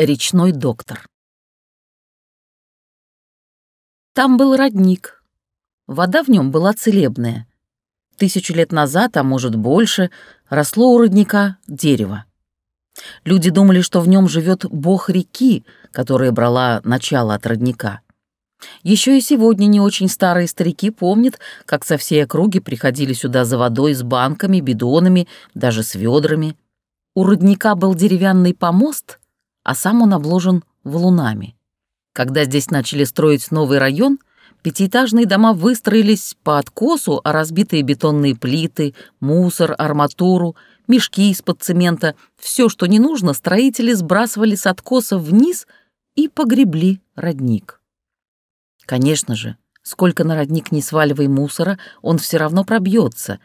Речной доктор. Там был родник. Вода в нем была целебная. Тысячу лет назад, а может больше, росло у родника дерево. Люди думали, что в нем живет бог реки, которая брала начало от родника. Еще и сегодня не очень старые старики помнят, как со всей округи приходили сюда за водой с банками, бидонами, даже с ведрами. У родника был деревянный помост — а сам он обложен валунами. Когда здесь начали строить новый район, пятиэтажные дома выстроились по откосу, а разбитые бетонные плиты, мусор, арматуру, мешки из-под цемента, все, что не нужно, строители сбрасывали с откоса вниз и погребли родник. Конечно же, сколько на родник не сваливай мусора, он все равно пробьется.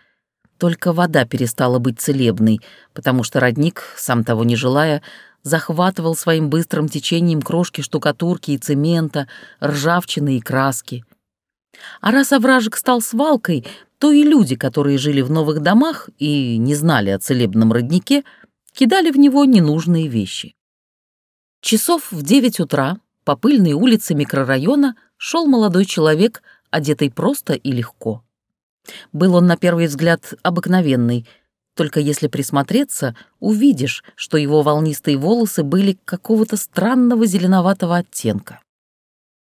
Только вода перестала быть целебной, потому что родник, сам того не желая, захватывал своим быстрым течением крошки штукатурки и цемента, ржавчины и краски. А раз овражек стал свалкой, то и люди, которые жили в новых домах и не знали о целебном роднике, кидали в него ненужные вещи. Часов в девять утра по пыльной улице микрорайона шел молодой человек, одетый просто и легко. Был он на первый взгляд обыкновенный — только если присмотреться, увидишь, что его волнистые волосы были какого-то странного зеленоватого оттенка.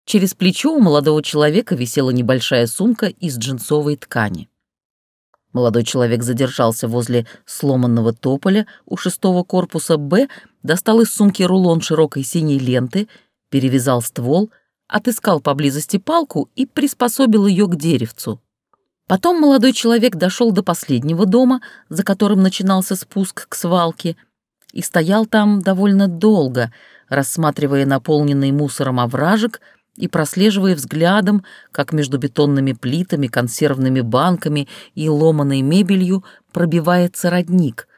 Через плечо у молодого человека висела небольшая сумка из джинсовой ткани. Молодой человек задержался возле сломанного тополя у шестого корпуса «Б», достал из сумки рулон широкой синей ленты, перевязал ствол, отыскал поблизости палку и приспособил ее к деревцу. Потом молодой человек дошел до последнего дома, за которым начинался спуск к свалке, и стоял там довольно долго, рассматривая наполненный мусором овражек и прослеживая взглядом, как между бетонными плитами, консервными банками и ломаной мебелью пробивается родник,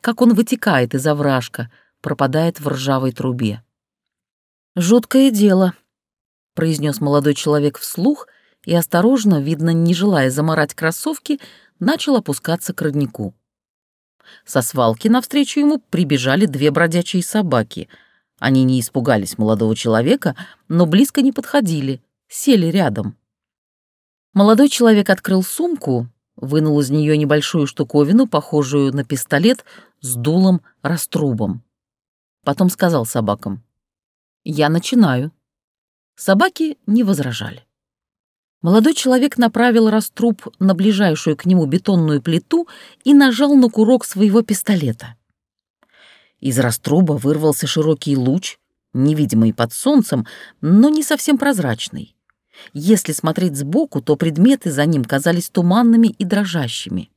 как он вытекает из овражка, пропадает в ржавой трубе. «Жуткое дело», — произнес молодой человек вслух — и осторожно, видно, не желая заморать кроссовки, начал опускаться к роднику. Со свалки навстречу ему прибежали две бродячие собаки. Они не испугались молодого человека, но близко не подходили, сели рядом. Молодой человек открыл сумку, вынул из нее небольшую штуковину, похожую на пистолет, с дулом-раструбом. Потом сказал собакам, «Я начинаю». Собаки не возражали. Молодой человек направил раструб на ближайшую к нему бетонную плиту и нажал на курок своего пистолета. Из раструба вырвался широкий луч, невидимый под солнцем, но не совсем прозрачный. Если смотреть сбоку, то предметы за ним казались туманными и дрожащими.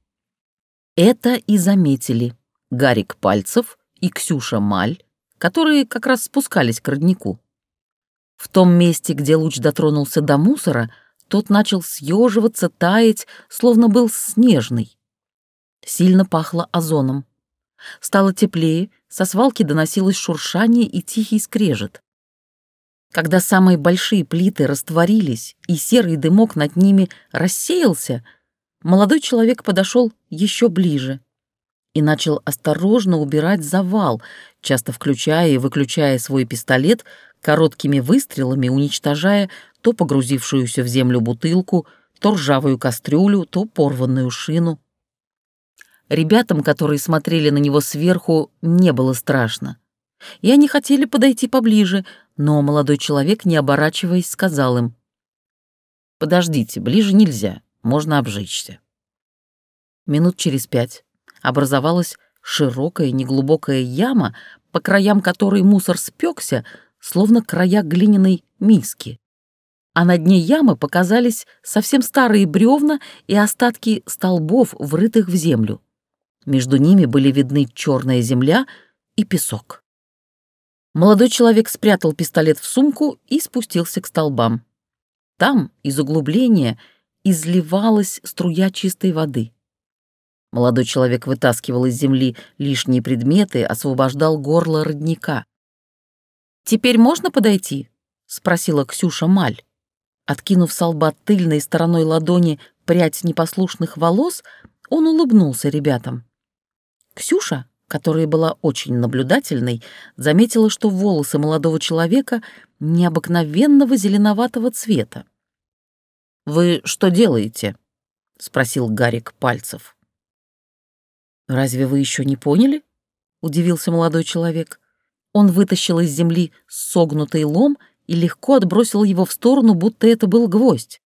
Это и заметили Гарик Пальцев и Ксюша Маль, которые как раз спускались к роднику. В том месте, где луч дотронулся до мусора — тот начал съеживаться, таять, словно был снежный. Сильно пахло озоном. Стало теплее, со свалки доносилось шуршание и тихий скрежет. Когда самые большие плиты растворились и серый дымок над ними рассеялся, молодой человек подошел еще ближе и начал осторожно убирать завал, часто включая и выключая свой пистолет, короткими выстрелами уничтожая то погрузившуюся в землю бутылку, то ржавую кастрюлю, то порванную шину. Ребятам, которые смотрели на него сверху, не было страшно. И они хотели подойти поближе, но молодой человек, не оборачиваясь, сказал им, «Подождите, ближе нельзя, можно обжечься». Минут через пять образовалась широкая неглубокая яма, по краям которой мусор спекся, словно края глиняной миски а на дне ямы показались совсем старые бревна и остатки столбов, врытых в землю. Между ними были видны черная земля и песок. Молодой человек спрятал пистолет в сумку и спустился к столбам. Там, из углубления, изливалась струя чистой воды. Молодой человек вытаскивал из земли лишние предметы, освобождал горло родника. «Теперь можно подойти?» — спросила Ксюша Маль. Откинув с лба тыльной стороной ладони прядь непослушных волос, он улыбнулся ребятам. Ксюша, которая была очень наблюдательной, заметила, что волосы молодого человека необыкновенного зеленоватого цвета. «Вы что делаете?» — спросил Гарик Пальцев. «Разве вы еще не поняли?» — удивился молодой человек. Он вытащил из земли согнутый лом и легко отбросил его в сторону, будто это был гвоздь.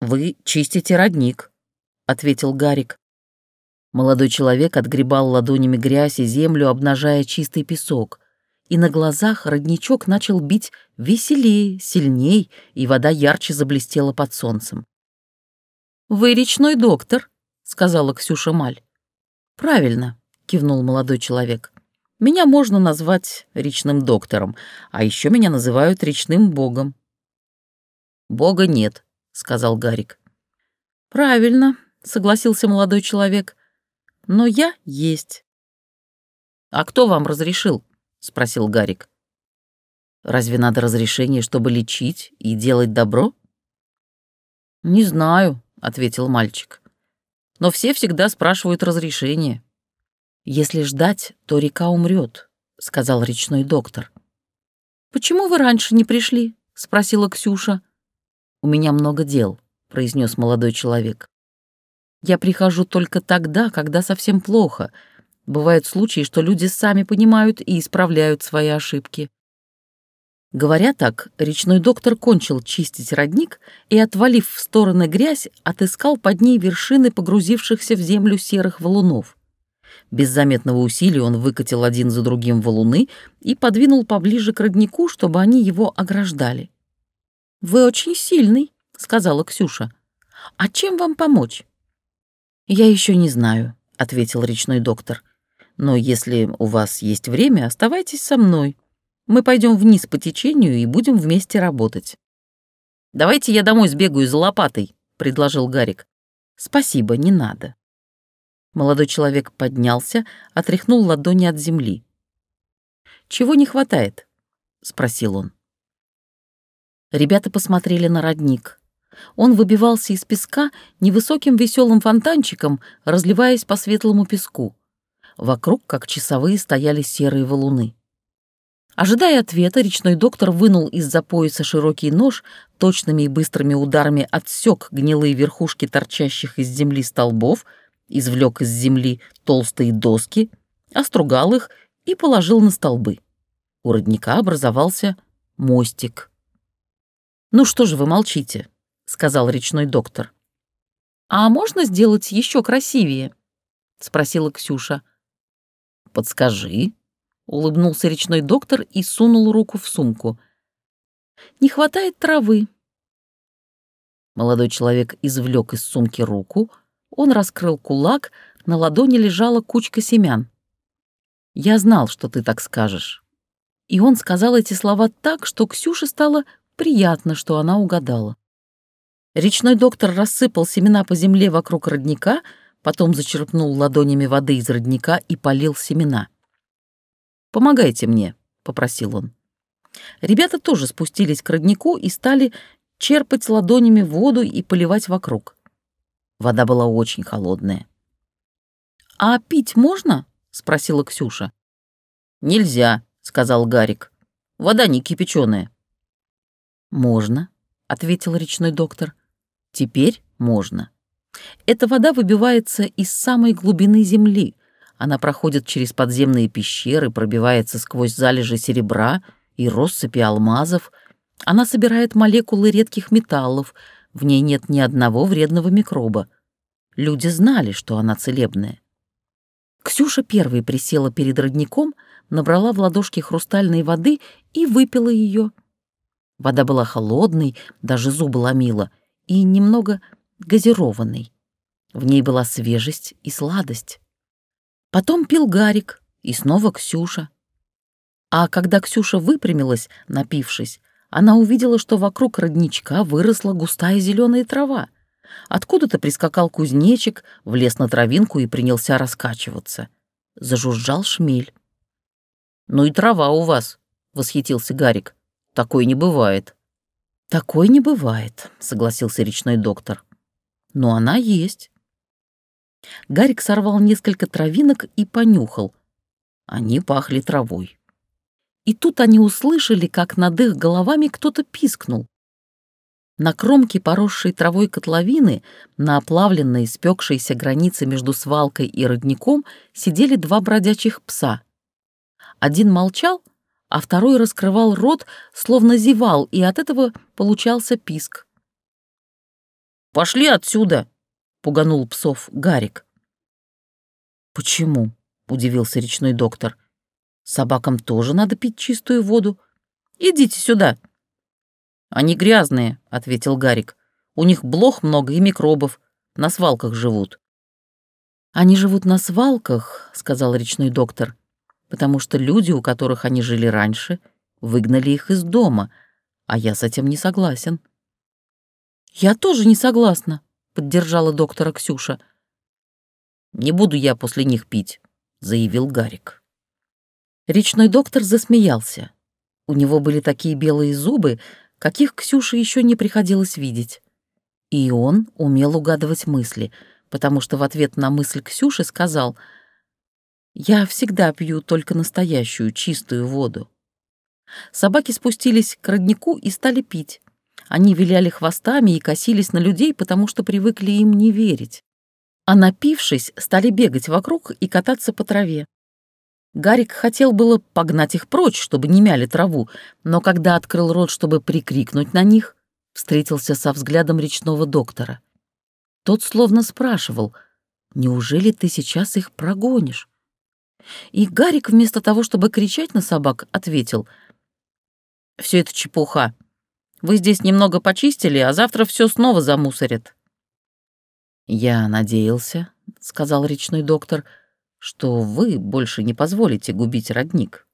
«Вы чистите родник», — ответил Гарик. Молодой человек отгребал ладонями грязь и землю, обнажая чистый песок. И на глазах родничок начал бить веселее, сильней, и вода ярче заблестела под солнцем. «Вы речной доктор», — сказала Ксюша Маль. «Правильно», — кивнул молодой человек. «Меня можно назвать речным доктором, а еще меня называют речным богом». «Бога нет», — сказал Гарик. «Правильно», — согласился молодой человек но я есть». «А кто вам разрешил?» — спросил Гарик. «Разве надо разрешение, чтобы лечить и делать добро?» «Не знаю», — ответил мальчик. «Но все всегда спрашивают разрешение». «Если ждать, то река умрет», — сказал речной доктор. «Почему вы раньше не пришли?» — спросила Ксюша. «У меня много дел», — произнес молодой человек. Я прихожу только тогда, когда совсем плохо. Бывают случаи, что люди сами понимают и исправляют свои ошибки. Говоря так, речной доктор кончил чистить родник и, отвалив в стороны грязь, отыскал под ней вершины погрузившихся в землю серых валунов. Без заметного усилия он выкатил один за другим валуны и подвинул поближе к роднику, чтобы они его ограждали. «Вы очень сильный», — сказала Ксюша. «А чем вам помочь?» «Я еще не знаю», — ответил речной доктор. «Но если у вас есть время, оставайтесь со мной. Мы пойдем вниз по течению и будем вместе работать». «Давайте я домой сбегаю за лопатой», — предложил Гарик. «Спасибо, не надо». Молодой человек поднялся, отряхнул ладони от земли. «Чего не хватает?» — спросил он. Ребята посмотрели на родник. Он выбивался из песка невысоким веселым фонтанчиком, разливаясь по светлому песку. Вокруг, как часовые, стояли серые валуны. Ожидая ответа, речной доктор вынул из-за пояса широкий нож, точными и быстрыми ударами отсек гнилые верхушки торчащих из земли столбов, извлек из земли толстые доски, остругал их и положил на столбы. У родника образовался мостик. «Ну что же вы молчите?» — сказал речной доктор. «А можно сделать еще красивее?» — спросила Ксюша. «Подскажи», — улыбнулся речной доктор и сунул руку в сумку. «Не хватает травы». Молодой человек извлек из сумки руку, он раскрыл кулак, на ладони лежала кучка семян. «Я знал, что ты так скажешь». И он сказал эти слова так, что Ксюше стало приятно, что она угадала. Речной доктор рассыпал семена по земле вокруг родника, потом зачерпнул ладонями воды из родника и полил семена. «Помогайте мне», — попросил он. Ребята тоже спустились к роднику и стали черпать ладонями воду и поливать вокруг. Вода была очень холодная. «А пить можно?» — спросила Ксюша. «Нельзя», — сказал Гарик. «Вода не кипяченая». «Можно», — ответил речной доктор. Теперь можно. Эта вода выбивается из самой глубины земли. Она проходит через подземные пещеры, пробивается сквозь залежи серебра и россыпи алмазов. Она собирает молекулы редких металлов. В ней нет ни одного вредного микроба. Люди знали, что она целебная. Ксюша первой присела перед родником, набрала в ладошки хрустальной воды и выпила ее. Вода была холодной, даже зубы ломила — и немного газированной. В ней была свежесть и сладость. Потом пил Гарик и снова Ксюша. А когда Ксюша выпрямилась, напившись, она увидела, что вокруг родничка выросла густая зеленая трава. Откуда-то прискакал кузнечик, влез на травинку и принялся раскачиваться. Зажужжал шмель. «Ну и трава у вас», — восхитился Гарик. «Такой не бывает». «Такой не бывает», — согласился речной доктор. «Но она есть». Гарик сорвал несколько травинок и понюхал. Они пахли травой. И тут они услышали, как над их головами кто-то пискнул. На кромке поросшей травой котловины, на оплавленной, спекшейся границе между свалкой и родником, сидели два бродячих пса. Один молчал, а второй раскрывал рот, словно зевал, и от этого получался писк. «Пошли отсюда!» — пуганул псов Гарик. «Почему?» — удивился речной доктор. «Собакам тоже надо пить чистую воду. Идите сюда!» «Они грязные», — ответил Гарик. «У них блох много и микробов. На свалках живут». «Они живут на свалках», — сказал речной доктор, «потому что люди, у которых они жили раньше, выгнали их из дома, а я с этим не согласен». «Я тоже не согласна», — поддержала доктора Ксюша. «Не буду я после них пить», — заявил Гарик. Речной доктор засмеялся. У него были такие белые зубы, каких Ксюше еще не приходилось видеть. И он умел угадывать мысли, потому что в ответ на мысль Ксюши сказал «Я всегда пью только настоящую, чистую воду». Собаки спустились к роднику и стали пить. Они виляли хвостами и косились на людей, потому что привыкли им не верить. А напившись, стали бегать вокруг и кататься по траве. Гарик хотел было погнать их прочь, чтобы не мяли траву, но когда открыл рот, чтобы прикрикнуть на них, встретился со взглядом речного доктора. Тот словно спрашивал, «Неужели ты сейчас их прогонишь?» И Гарик вместо того, чтобы кричать на собак, ответил, «Все это чепуха. Вы здесь немного почистили, а завтра все снова замусорят». «Я надеялся», — сказал речной доктор, — что вы больше не позволите губить родник.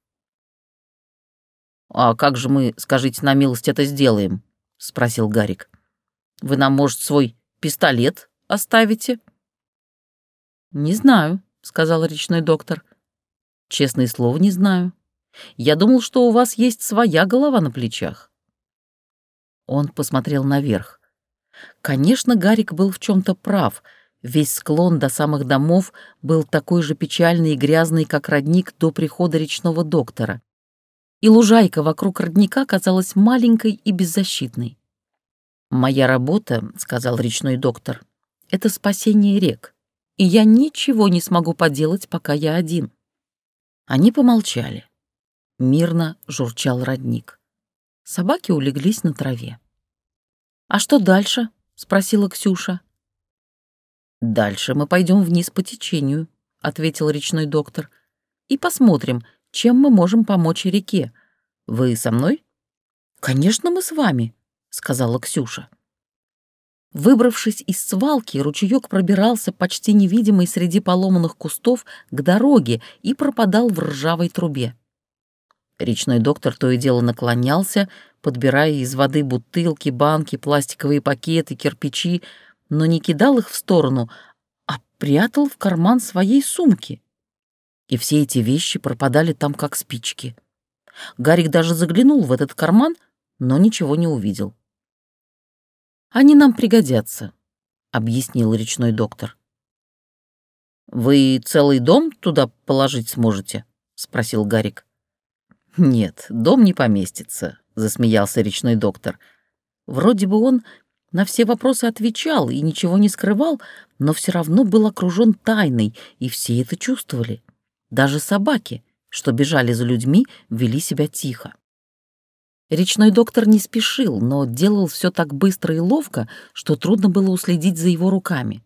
«А как же мы, скажите на милость, это сделаем?» — спросил Гарик. «Вы нам, может, свой пистолет оставите?» «Не знаю», — сказал речной доктор. «Честное слово, не знаю. Я думал, что у вас есть своя голова на плечах». Он посмотрел наверх. Конечно, Гарик был в чем то прав — Весь склон до самых домов был такой же печальный и грязный, как родник до прихода речного доктора. И лужайка вокруг родника казалась маленькой и беззащитной. «Моя работа, — сказал речной доктор, — это спасение рек, и я ничего не смогу поделать, пока я один». Они помолчали. Мирно журчал родник. Собаки улеглись на траве. «А что дальше?» — спросила Ксюша. «Дальше мы пойдем вниз по течению», — ответил речной доктор, «и посмотрим, чем мы можем помочь реке. Вы со мной?» «Конечно, мы с вами», — сказала Ксюша. Выбравшись из свалки, ручеёк пробирался почти невидимый среди поломанных кустов к дороге и пропадал в ржавой трубе. Речной доктор то и дело наклонялся, подбирая из воды бутылки, банки, пластиковые пакеты, кирпичи, но не кидал их в сторону, а прятал в карман своей сумки. И все эти вещи пропадали там, как спички. Гарик даже заглянул в этот карман, но ничего не увидел. «Они нам пригодятся», — объяснил речной доктор. «Вы целый дом туда положить сможете?» — спросил Гарик. «Нет, дом не поместится», — засмеялся речной доктор. Вроде бы он на все вопросы отвечал и ничего не скрывал, но все равно был окружен тайной, и все это чувствовали. Даже собаки, что бежали за людьми, вели себя тихо. Речной доктор не спешил, но делал все так быстро и ловко, что трудно было уследить за его руками.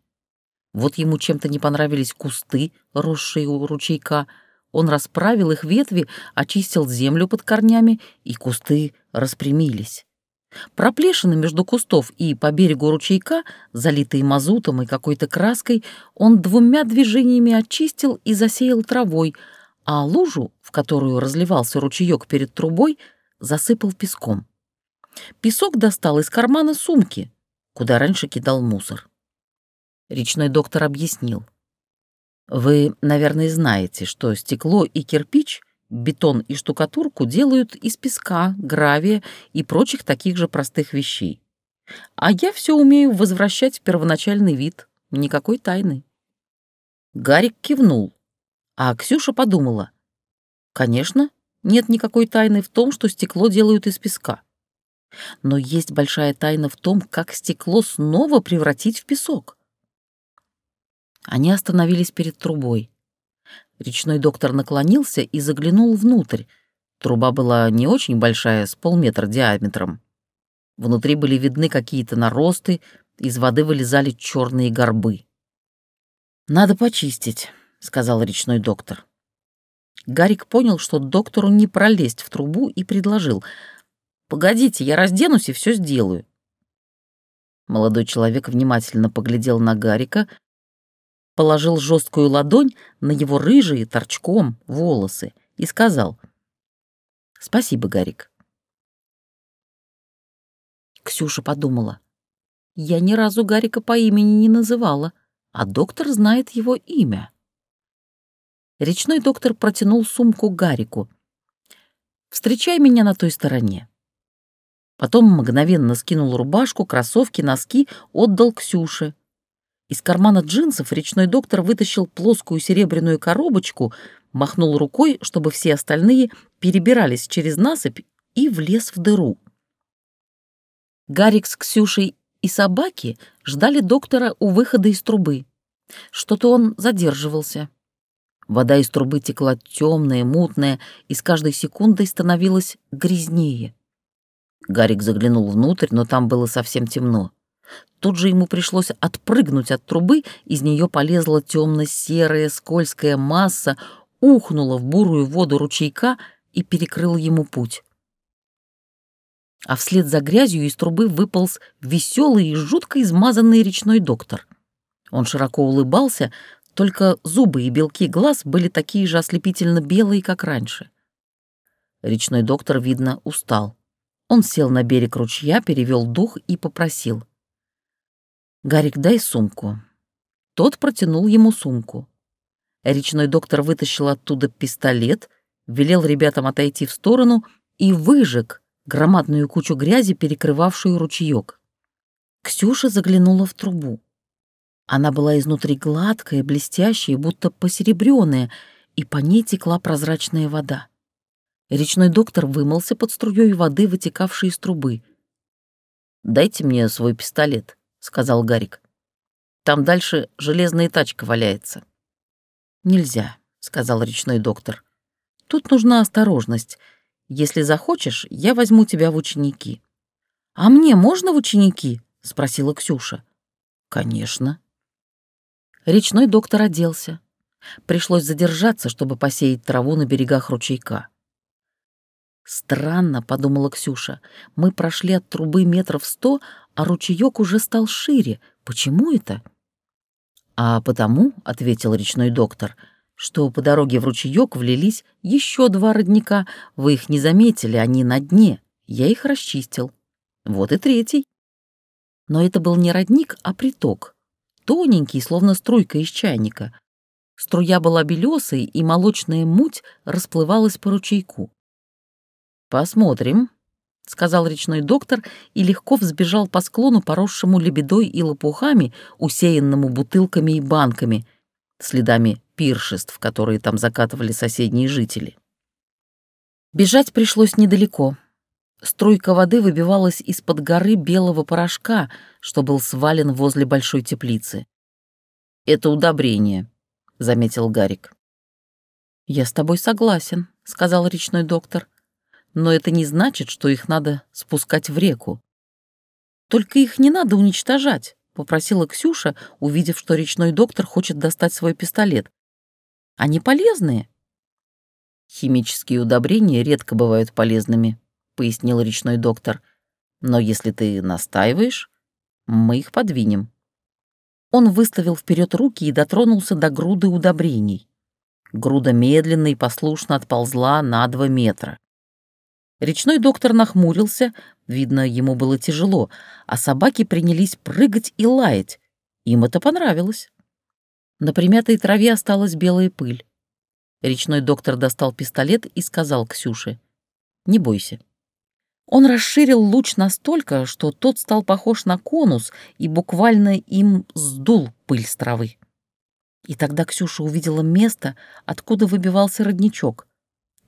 Вот ему чем-то не понравились кусты, росшие у ручейка. Он расправил их ветви, очистил землю под корнями, и кусты распрямились. Проплешины между кустов и по берегу ручейка, залитые мазутом и какой-то краской, он двумя движениями очистил и засеял травой, а лужу, в которую разливался ручеек перед трубой, засыпал песком. Песок достал из кармана сумки, куда раньше кидал мусор. Речной доктор объяснил. «Вы, наверное, знаете, что стекло и кирпич — Бетон и штукатурку делают из песка, гравия и прочих таких же простых вещей. А я все умею возвращать в первоначальный вид. Никакой тайны. Гарик кивнул, а Ксюша подумала. Конечно, нет никакой тайны в том, что стекло делают из песка. Но есть большая тайна в том, как стекло снова превратить в песок. Они остановились перед трубой. Речной доктор наклонился и заглянул внутрь. Труба была не очень большая, с полметра диаметром. Внутри были видны какие-то наросты, из воды вылезали черные горбы. «Надо почистить», — сказал речной доктор. Гарик понял, что доктору не пролезть в трубу, и предложил. «Погодите, я разденусь и все сделаю». Молодой человек внимательно поглядел на Гарика, положил жесткую ладонь на его рыжие торчком волосы и сказал «Спасибо, Гарик». Ксюша подумала. «Я ни разу Гарика по имени не называла, а доктор знает его имя». Речной доктор протянул сумку Гарику. «Встречай меня на той стороне». Потом мгновенно скинул рубашку, кроссовки, носки, отдал Ксюше. Из кармана джинсов речной доктор вытащил плоскую серебряную коробочку, махнул рукой, чтобы все остальные перебирались через насыпь и влез в дыру. Гарик с Ксюшей и собаки ждали доктора у выхода из трубы. Что-то он задерживался. Вода из трубы текла темная, мутная, и с каждой секундой становилась грязнее. Гарик заглянул внутрь, но там было совсем темно. Тут же ему пришлось отпрыгнуть от трубы, из нее полезла темно-серая скользкая масса, ухнула в бурую воду ручейка и перекрыла ему путь. А вслед за грязью из трубы выполз веселый и жутко измазанный речной доктор. Он широко улыбался, только зубы и белки глаз были такие же ослепительно белые, как раньше. Речной доктор, видно, устал. Он сел на берег ручья, перевел дух и попросил — «Гарик, дай сумку». Тот протянул ему сумку. Речной доктор вытащил оттуда пистолет, велел ребятам отойти в сторону и выжег громадную кучу грязи, перекрывавшую ручеек. Ксюша заглянула в трубу. Она была изнутри гладкая, блестящая, будто посеребрённая, и по ней текла прозрачная вода. Речной доктор вымылся под струей воды, вытекавшей из трубы. «Дайте мне свой пистолет», сказал Гарик. Там дальше железная тачка валяется. Нельзя, сказал речной доктор. Тут нужна осторожность. Если захочешь, я возьму тебя в ученики. А мне можно в ученики? спросила Ксюша. Конечно. Речной доктор оделся. Пришлось задержаться, чтобы посеять траву на берегах ручейка. «Странно», — подумала Ксюша, — «мы прошли от трубы метров сто, а ручеек уже стал шире. Почему это?» «А потому», — ответил речной доктор, — «что по дороге в ручеек влились еще два родника. Вы их не заметили, они на дне. Я их расчистил. Вот и третий». Но это был не родник, а приток. Тоненький, словно струйка из чайника. Струя была белесой, и молочная муть расплывалась по ручейку. «Посмотрим», — сказал речной доктор и легко взбежал по склону, поросшему лебедой и лопухами, усеянному бутылками и банками, следами пиршеств, которые там закатывали соседние жители. Бежать пришлось недалеко. Струйка воды выбивалась из-под горы белого порошка, что был свален возле большой теплицы. «Это удобрение», — заметил Гарик. «Я с тобой согласен», — сказал речной доктор но это не значит, что их надо спускать в реку. Только их не надо уничтожать, попросила Ксюша, увидев, что речной доктор хочет достать свой пистолет. Они полезные. Химические удобрения редко бывают полезными, пояснил речной доктор. Но если ты настаиваешь, мы их подвинем. Он выставил вперед руки и дотронулся до груды удобрений. Груда медленно и послушно отползла на два метра. Речной доктор нахмурился, видно, ему было тяжело, а собаки принялись прыгать и лаять. Им это понравилось. На примятой траве осталась белая пыль. Речной доктор достал пистолет и сказал Ксюше, «Не бойся». Он расширил луч настолько, что тот стал похож на конус и буквально им сдул пыль с травы. И тогда Ксюша увидела место, откуда выбивался родничок.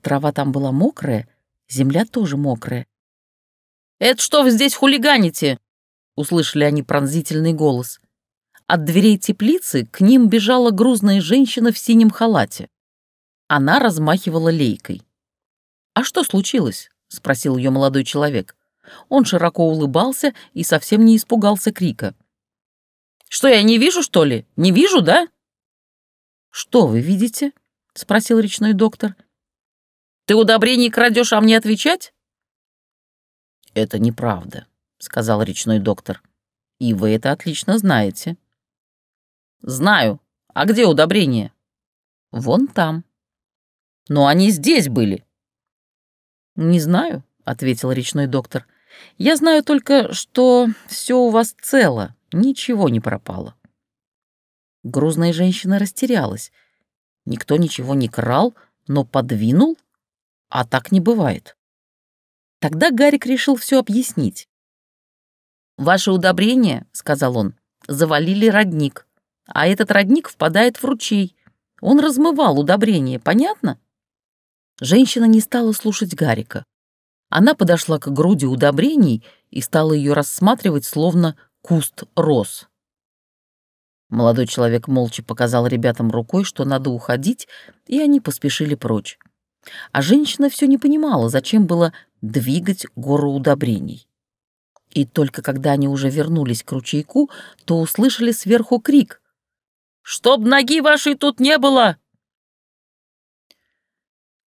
Трава там была мокрая, земля тоже мокрая. «Это что вы здесь хулиганите?» — услышали они пронзительный голос. От дверей теплицы к ним бежала грузная женщина в синем халате. Она размахивала лейкой. «А что случилось?» — спросил ее молодой человек. Он широко улыбался и совсем не испугался крика. «Что, я не вижу, что ли? Не вижу, да?» «Что вы видите?» — спросил речной доктор. «Ты удобрений крадешь, а мне отвечать?» «Это неправда», — сказал речной доктор. «И вы это отлично знаете». «Знаю. А где удобрения?» «Вон там». «Но они здесь были». «Не знаю», — ответил речной доктор. «Я знаю только, что все у вас цело, ничего не пропало». Грузная женщина растерялась. Никто ничего не крал, но подвинул, а так не бывает. Тогда Гарик решил все объяснить. «Ваше удобрение, — сказал он, — завалили родник а этот родник впадает в ручей. Он размывал удобрение, понятно? Женщина не стала слушать Гарика. Она подошла к груди удобрений и стала ее рассматривать, словно куст роз. Молодой человек молча показал ребятам рукой, что надо уходить, и они поспешили прочь. А женщина все не понимала, зачем было двигать гору удобрений. И только когда они уже вернулись к ручейку, то услышали сверху крик Чтоб ноги вашей тут не было!»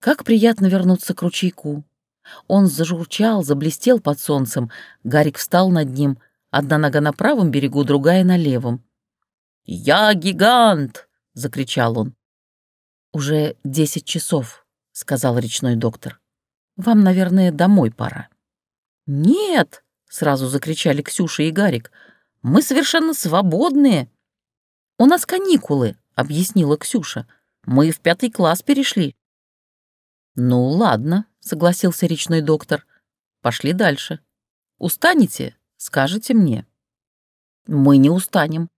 Как приятно вернуться к ручейку. Он зажурчал, заблестел под солнцем. Гарик встал над ним. Одна нога на правом берегу, другая на левом. «Я гигант!» — закричал он. «Уже десять часов», — сказал речной доктор. «Вам, наверное, домой пора». «Нет!» — сразу закричали Ксюша и Гарик. «Мы совершенно свободные!» «У нас каникулы», — объяснила Ксюша. «Мы в пятый класс перешли». «Ну, ладно», — согласился речной доктор. «Пошли дальше. Устанете? Скажете мне». «Мы не устанем».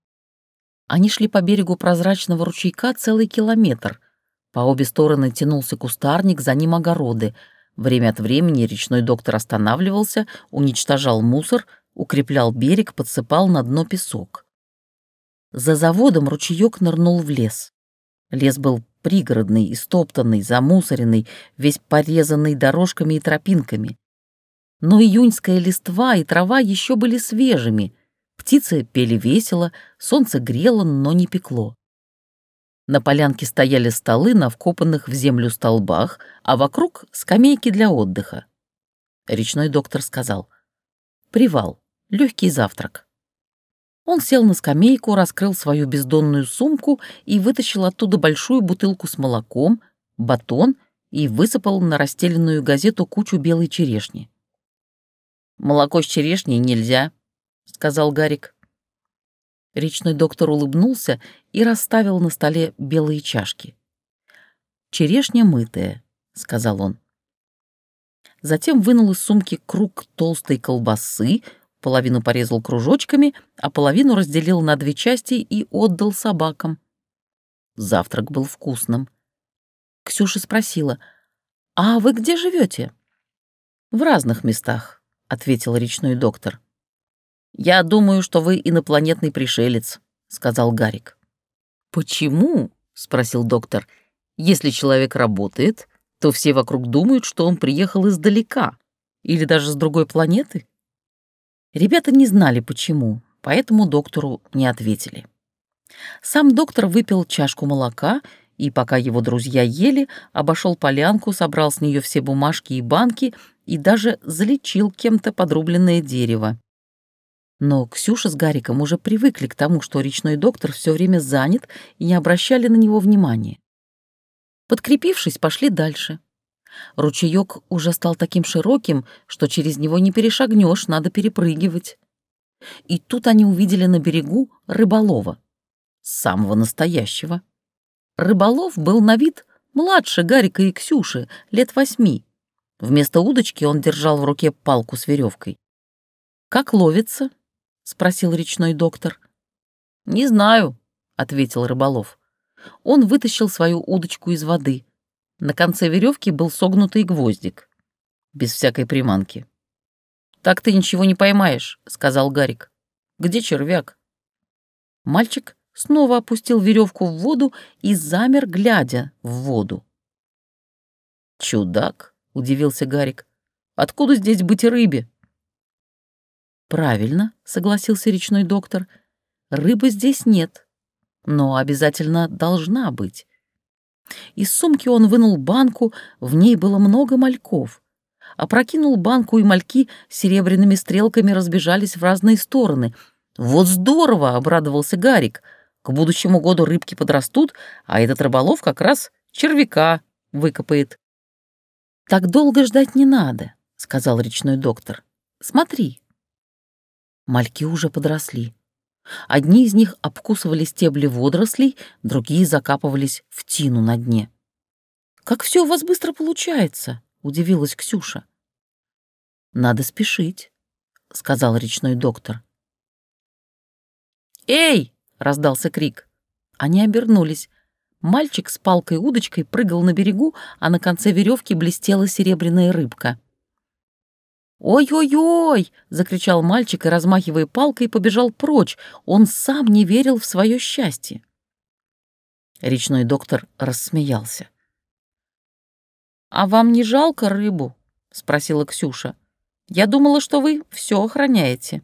Они шли по берегу прозрачного ручейка целый километр. По обе стороны тянулся кустарник, за ним огороды. Время от времени речной доктор останавливался, уничтожал мусор, укреплял берег, подсыпал на дно песок. За заводом ручеек нырнул в лес. Лес был пригородный, истоптанный, замусоренный, весь порезанный дорожками и тропинками. Но июньская листва и трава еще были свежими. Птицы пели весело, солнце грело, но не пекло. На полянке стояли столы на вкопанных в землю столбах, а вокруг — скамейки для отдыха. Речной доктор сказал. «Привал, легкий завтрак». Он сел на скамейку, раскрыл свою бездонную сумку и вытащил оттуда большую бутылку с молоком, батон и высыпал на расстеленную газету кучу белой черешни. «Молоко с черешней нельзя», — сказал Гарик. Речной доктор улыбнулся и расставил на столе белые чашки. «Черешня мытая», — сказал он. Затем вынул из сумки круг толстой колбасы, половину порезал кружочками, а половину разделил на две части и отдал собакам. Завтрак был вкусным. Ксюша спросила, «А вы где живете? «В разных местах», — ответил речной доктор. «Я думаю, что вы инопланетный пришелец», — сказал Гарик. «Почему?» — спросил доктор. «Если человек работает, то все вокруг думают, что он приехал издалека или даже с другой планеты». Ребята не знали, почему, поэтому доктору не ответили. Сам доктор выпил чашку молока и, пока его друзья ели, обошел полянку, собрал с нее все бумажки и банки и даже залечил кем-то подрубленное дерево. Но Ксюша с Гариком уже привыкли к тому, что речной доктор все время занят и не обращали на него внимания. Подкрепившись, пошли дальше. Ручеек уже стал таким широким, что через него не перешагнешь, надо перепрыгивать. И тут они увидели на берегу рыболова. Самого настоящего. Рыболов был на вид младше Гарика и Ксюши, лет восьми. Вместо удочки он держал в руке палку с веревкой. «Как ловится?» — спросил речной доктор. «Не знаю», — ответил рыболов. Он вытащил свою удочку из воды. На конце веревки был согнутый гвоздик. Без всякой приманки. «Так ты ничего не поймаешь», — сказал Гарик. «Где червяк?» Мальчик снова опустил веревку в воду и замер, глядя в воду. «Чудак», — удивился Гарик. «Откуда здесь быть рыбе?» «Правильно», — согласился речной доктор. «Рыбы здесь нет, но обязательно должна быть». Из сумки он вынул банку, в ней было много мальков. Опрокинул банку, и мальки серебряными стрелками разбежались в разные стороны. «Вот здорово!» — обрадовался Гарик. «К будущему году рыбки подрастут, а этот рыболов как раз червяка выкопает». «Так долго ждать не надо», — сказал речной доктор. «Смотри». Мальки уже подросли. Одни из них обкусывали стебли водорослей, другие закапывались в тину на дне. «Как все у вас быстро получается!» — удивилась Ксюша. «Надо спешить», — сказал речной доктор. «Эй!» — раздался крик. Они обернулись. Мальчик с палкой-удочкой прыгал на берегу, а на конце веревки блестела серебряная рыбка. «Ой-ой-ой!» — закричал мальчик и, размахивая палкой, побежал прочь. Он сам не верил в свое счастье. Речной доктор рассмеялся. «А вам не жалко рыбу?» — спросила Ксюша. «Я думала, что вы все охраняете».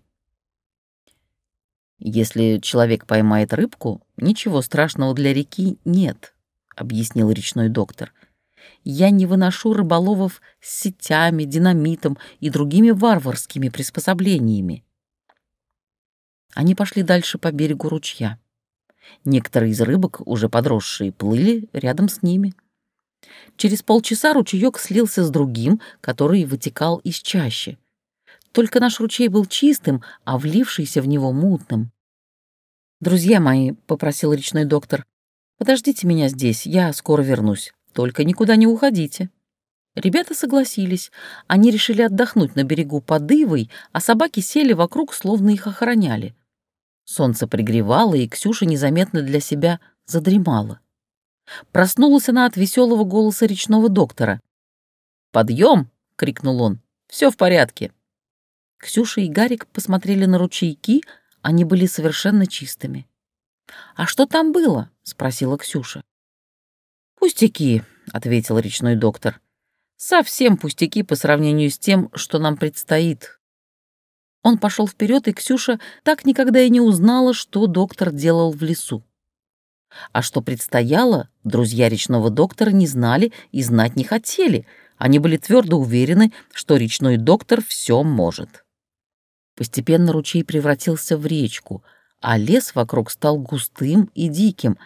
«Если человек поймает рыбку, ничего страшного для реки нет», — объяснил речной доктор. Я не выношу рыболовов с сетями, динамитом и другими варварскими приспособлениями. Они пошли дальше по берегу ручья. Некоторые из рыбок, уже подросшие, плыли рядом с ними. Через полчаса ручеек слился с другим, который вытекал из чащи. Только наш ручей был чистым, а влившийся в него мутным. «Друзья мои», — попросил речной доктор, — «подождите меня здесь, я скоро вернусь». Только никуда не уходите». Ребята согласились. Они решили отдохнуть на берегу под Ивой, а собаки сели вокруг, словно их охраняли. Солнце пригревало, и Ксюша незаметно для себя задремала. Проснулась она от веселого голоса речного доктора. «Подъем!» — крикнул он. «Все в порядке!» Ксюша и Гарик посмотрели на ручейки, они были совершенно чистыми. «А что там было?» — спросила Ксюша. «Пустяки», — ответил речной доктор. «Совсем пустяки по сравнению с тем, что нам предстоит». Он пошел вперед, и Ксюша так никогда и не узнала, что доктор делал в лесу. А что предстояло, друзья речного доктора не знали и знать не хотели. Они были твердо уверены, что речной доктор все может. Постепенно ручей превратился в речку, а лес вокруг стал густым и диким.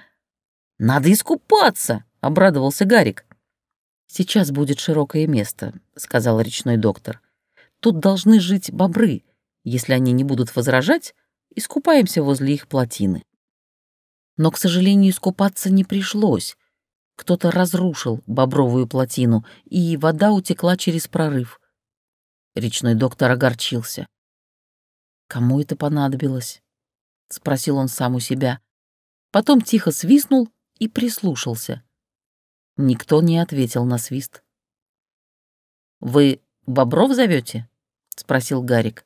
«Надо искупаться!» Обрадовался Гарик. «Сейчас будет широкое место», — сказал речной доктор. «Тут должны жить бобры. Если они не будут возражать, искупаемся возле их плотины». Но, к сожалению, искупаться не пришлось. Кто-то разрушил бобровую плотину, и вода утекла через прорыв. Речной доктор огорчился. «Кому это понадобилось?» — спросил он сам у себя. Потом тихо свистнул и прислушался. Никто не ответил на свист. «Вы бобров зовете? спросил Гарик.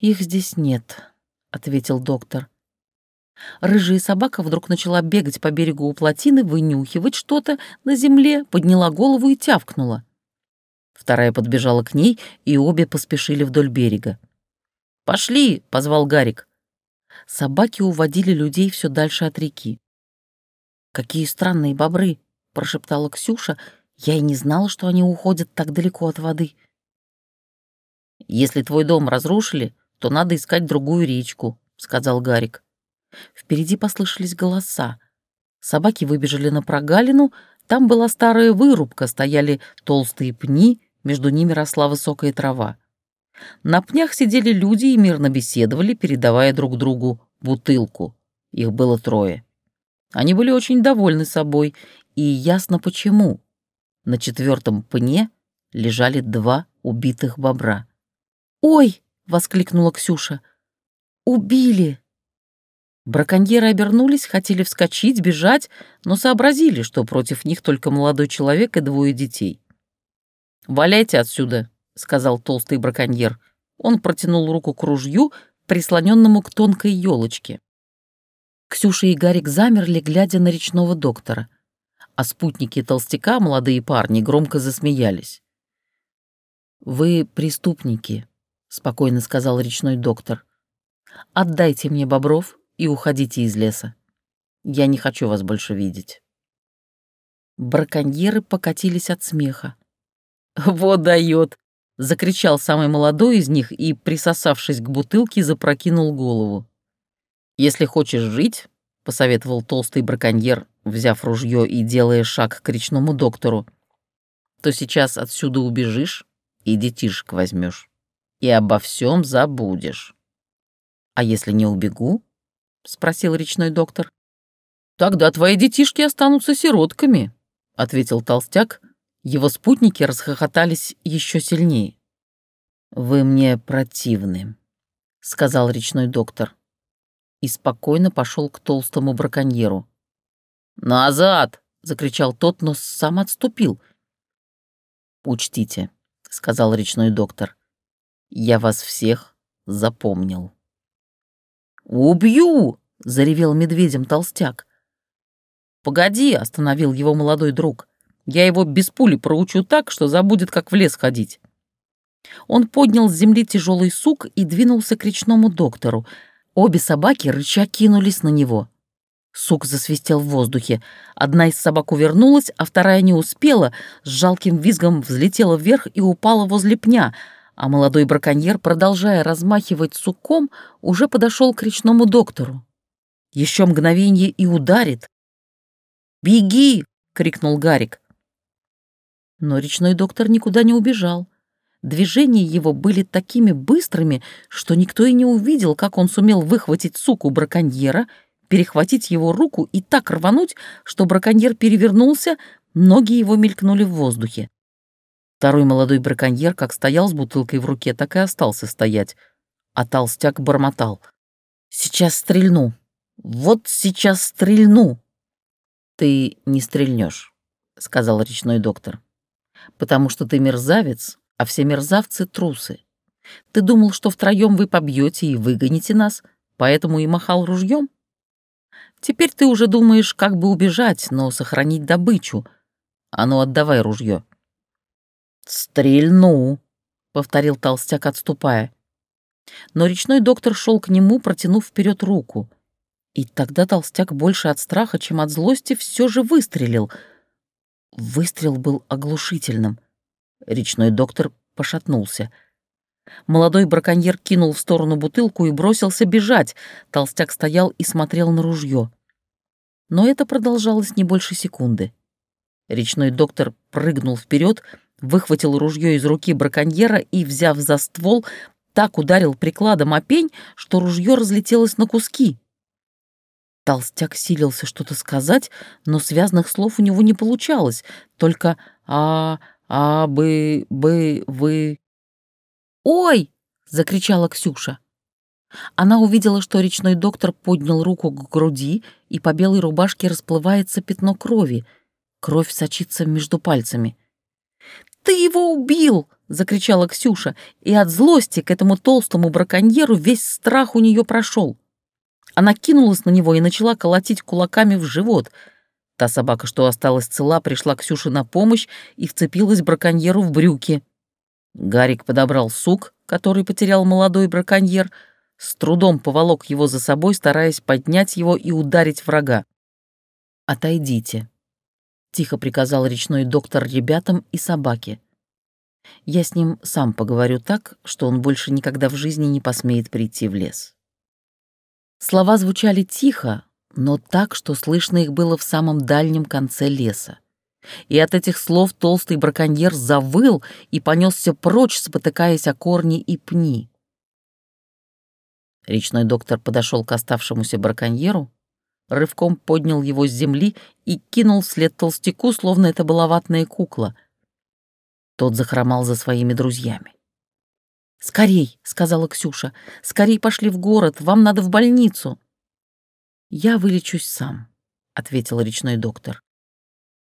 «Их здесь нет», — ответил доктор. Рыжая собака вдруг начала бегать по берегу у плотины, вынюхивать что-то на земле, подняла голову и тявкнула. Вторая подбежала к ней, и обе поспешили вдоль берега. «Пошли!» — позвал Гарик. Собаки уводили людей все дальше от реки. «Какие странные бобры!» — прошептала Ксюша. «Я и не знала, что они уходят так далеко от воды». «Если твой дом разрушили, то надо искать другую речку», — сказал Гарик. Впереди послышались голоса. Собаки выбежали на прогалину, там была старая вырубка, стояли толстые пни, между ними росла высокая трава. На пнях сидели люди и мирно беседовали, передавая друг другу бутылку. Их было трое. Они были очень довольны собой, и ясно почему. На четвертом пне лежали два убитых бобра. «Ой!» — воскликнула Ксюша. «Убили!» Браконьеры обернулись, хотели вскочить, бежать, но сообразили, что против них только молодой человек и двое детей. «Валяйте отсюда», — сказал толстый браконьер. Он протянул руку к ружью, прислоненному к тонкой елочке. Ксюша и Гарик замерли, глядя на речного доктора, а спутники толстяка, молодые парни, громко засмеялись. «Вы преступники», — спокойно сказал речной доктор. «Отдайте мне бобров и уходите из леса. Я не хочу вас больше видеть». Браконьеры покатились от смеха. «Вот дает!» — закричал самый молодой из них и, присосавшись к бутылке, запрокинул голову. «Если хочешь жить», — посоветовал толстый браконьер, взяв ружье и делая шаг к речному доктору, «то сейчас отсюда убежишь и детишек возьмешь, и обо всем забудешь». «А если не убегу?» — спросил речной доктор. «Тогда твои детишки останутся сиротками», — ответил толстяк, его спутники расхохотались еще сильнее. «Вы мне противны», — сказал речной доктор. И спокойно пошел к толстому браконьеру. «Назад!» — закричал тот, но сам отступил. «Учтите», — сказал речной доктор. «Я вас всех запомнил». «Убью!» — заревел медведем толстяк. «Погоди!» — остановил его молодой друг. Я его без пули проучу так, что забудет, как в лес ходить. Он поднял с земли тяжелый сук и двинулся к речному доктору. Обе собаки рыча кинулись на него. Сук засвистел в воздухе. Одна из собак увернулась, а вторая не успела, с жалким визгом взлетела вверх и упала возле пня, а молодой браконьер, продолжая размахивать суком, уже подошел к речному доктору. Еще мгновение и ударит. «Беги!» — крикнул Гарик. Но речной доктор никуда не убежал. Движения его были такими быстрыми, что никто и не увидел, как он сумел выхватить суку браконьера, перехватить его руку и так рвануть, что браконьер перевернулся, ноги его мелькнули в воздухе. Второй молодой браконьер как стоял с бутылкой в руке, так и остался стоять, а толстяк бормотал. «Сейчас стрельну! Вот сейчас стрельну!» «Ты не стрельнешь», — сказал речной доктор потому что ты мерзавец, а все мерзавцы — трусы. Ты думал, что втроем вы побьете и выгоните нас, поэтому и махал ружьем? Теперь ты уже думаешь, как бы убежать, но сохранить добычу. А ну, отдавай ружье. «Стрельну», — повторил толстяк, отступая. Но речной доктор шел к нему, протянув вперед руку. И тогда толстяк больше от страха, чем от злости, все же выстрелил — Выстрел был оглушительным. Речной доктор пошатнулся. Молодой браконьер кинул в сторону бутылку и бросился бежать. Толстяк стоял и смотрел на ружье. Но это продолжалось не больше секунды. Речной доктор прыгнул вперед, выхватил ружье из руки браконьера и, взяв за ствол, так ударил прикладом о пень, что ружье разлетелось на куски. Толстяк силился что-то сказать, но связанных слов у него не получалось, только «а, а, бы, бы, вы». «Ой!» — закричала Ксюша. Она увидела, что речной доктор поднял руку к груди, и по белой рубашке расплывается пятно крови. Кровь сочится между пальцами. «Ты его убил!» — закричала Ксюша, и от злости к этому толстому браконьеру весь страх у нее прошел. Она кинулась на него и начала колотить кулаками в живот. Та собака, что осталась цела, пришла Ксюше на помощь и вцепилась браконьеру в брюки. Гарик подобрал сук, который потерял молодой браконьер, с трудом поволок его за собой, стараясь поднять его и ударить врага. «Отойдите», — тихо приказал речной доктор ребятам и собаке. «Я с ним сам поговорю так, что он больше никогда в жизни не посмеет прийти в лес». Слова звучали тихо, но так, что слышно их было в самом дальнем конце леса. И от этих слов толстый браконьер завыл и понесся прочь, спотыкаясь о корни и пни. Речной доктор подошел к оставшемуся браконьеру, рывком поднял его с земли и кинул вслед толстяку, словно это была ватная кукла. Тот захромал за своими друзьями. «Скорей!» — сказала Ксюша. «Скорей пошли в город, вам надо в больницу!» «Я вылечусь сам», — ответил речной доктор.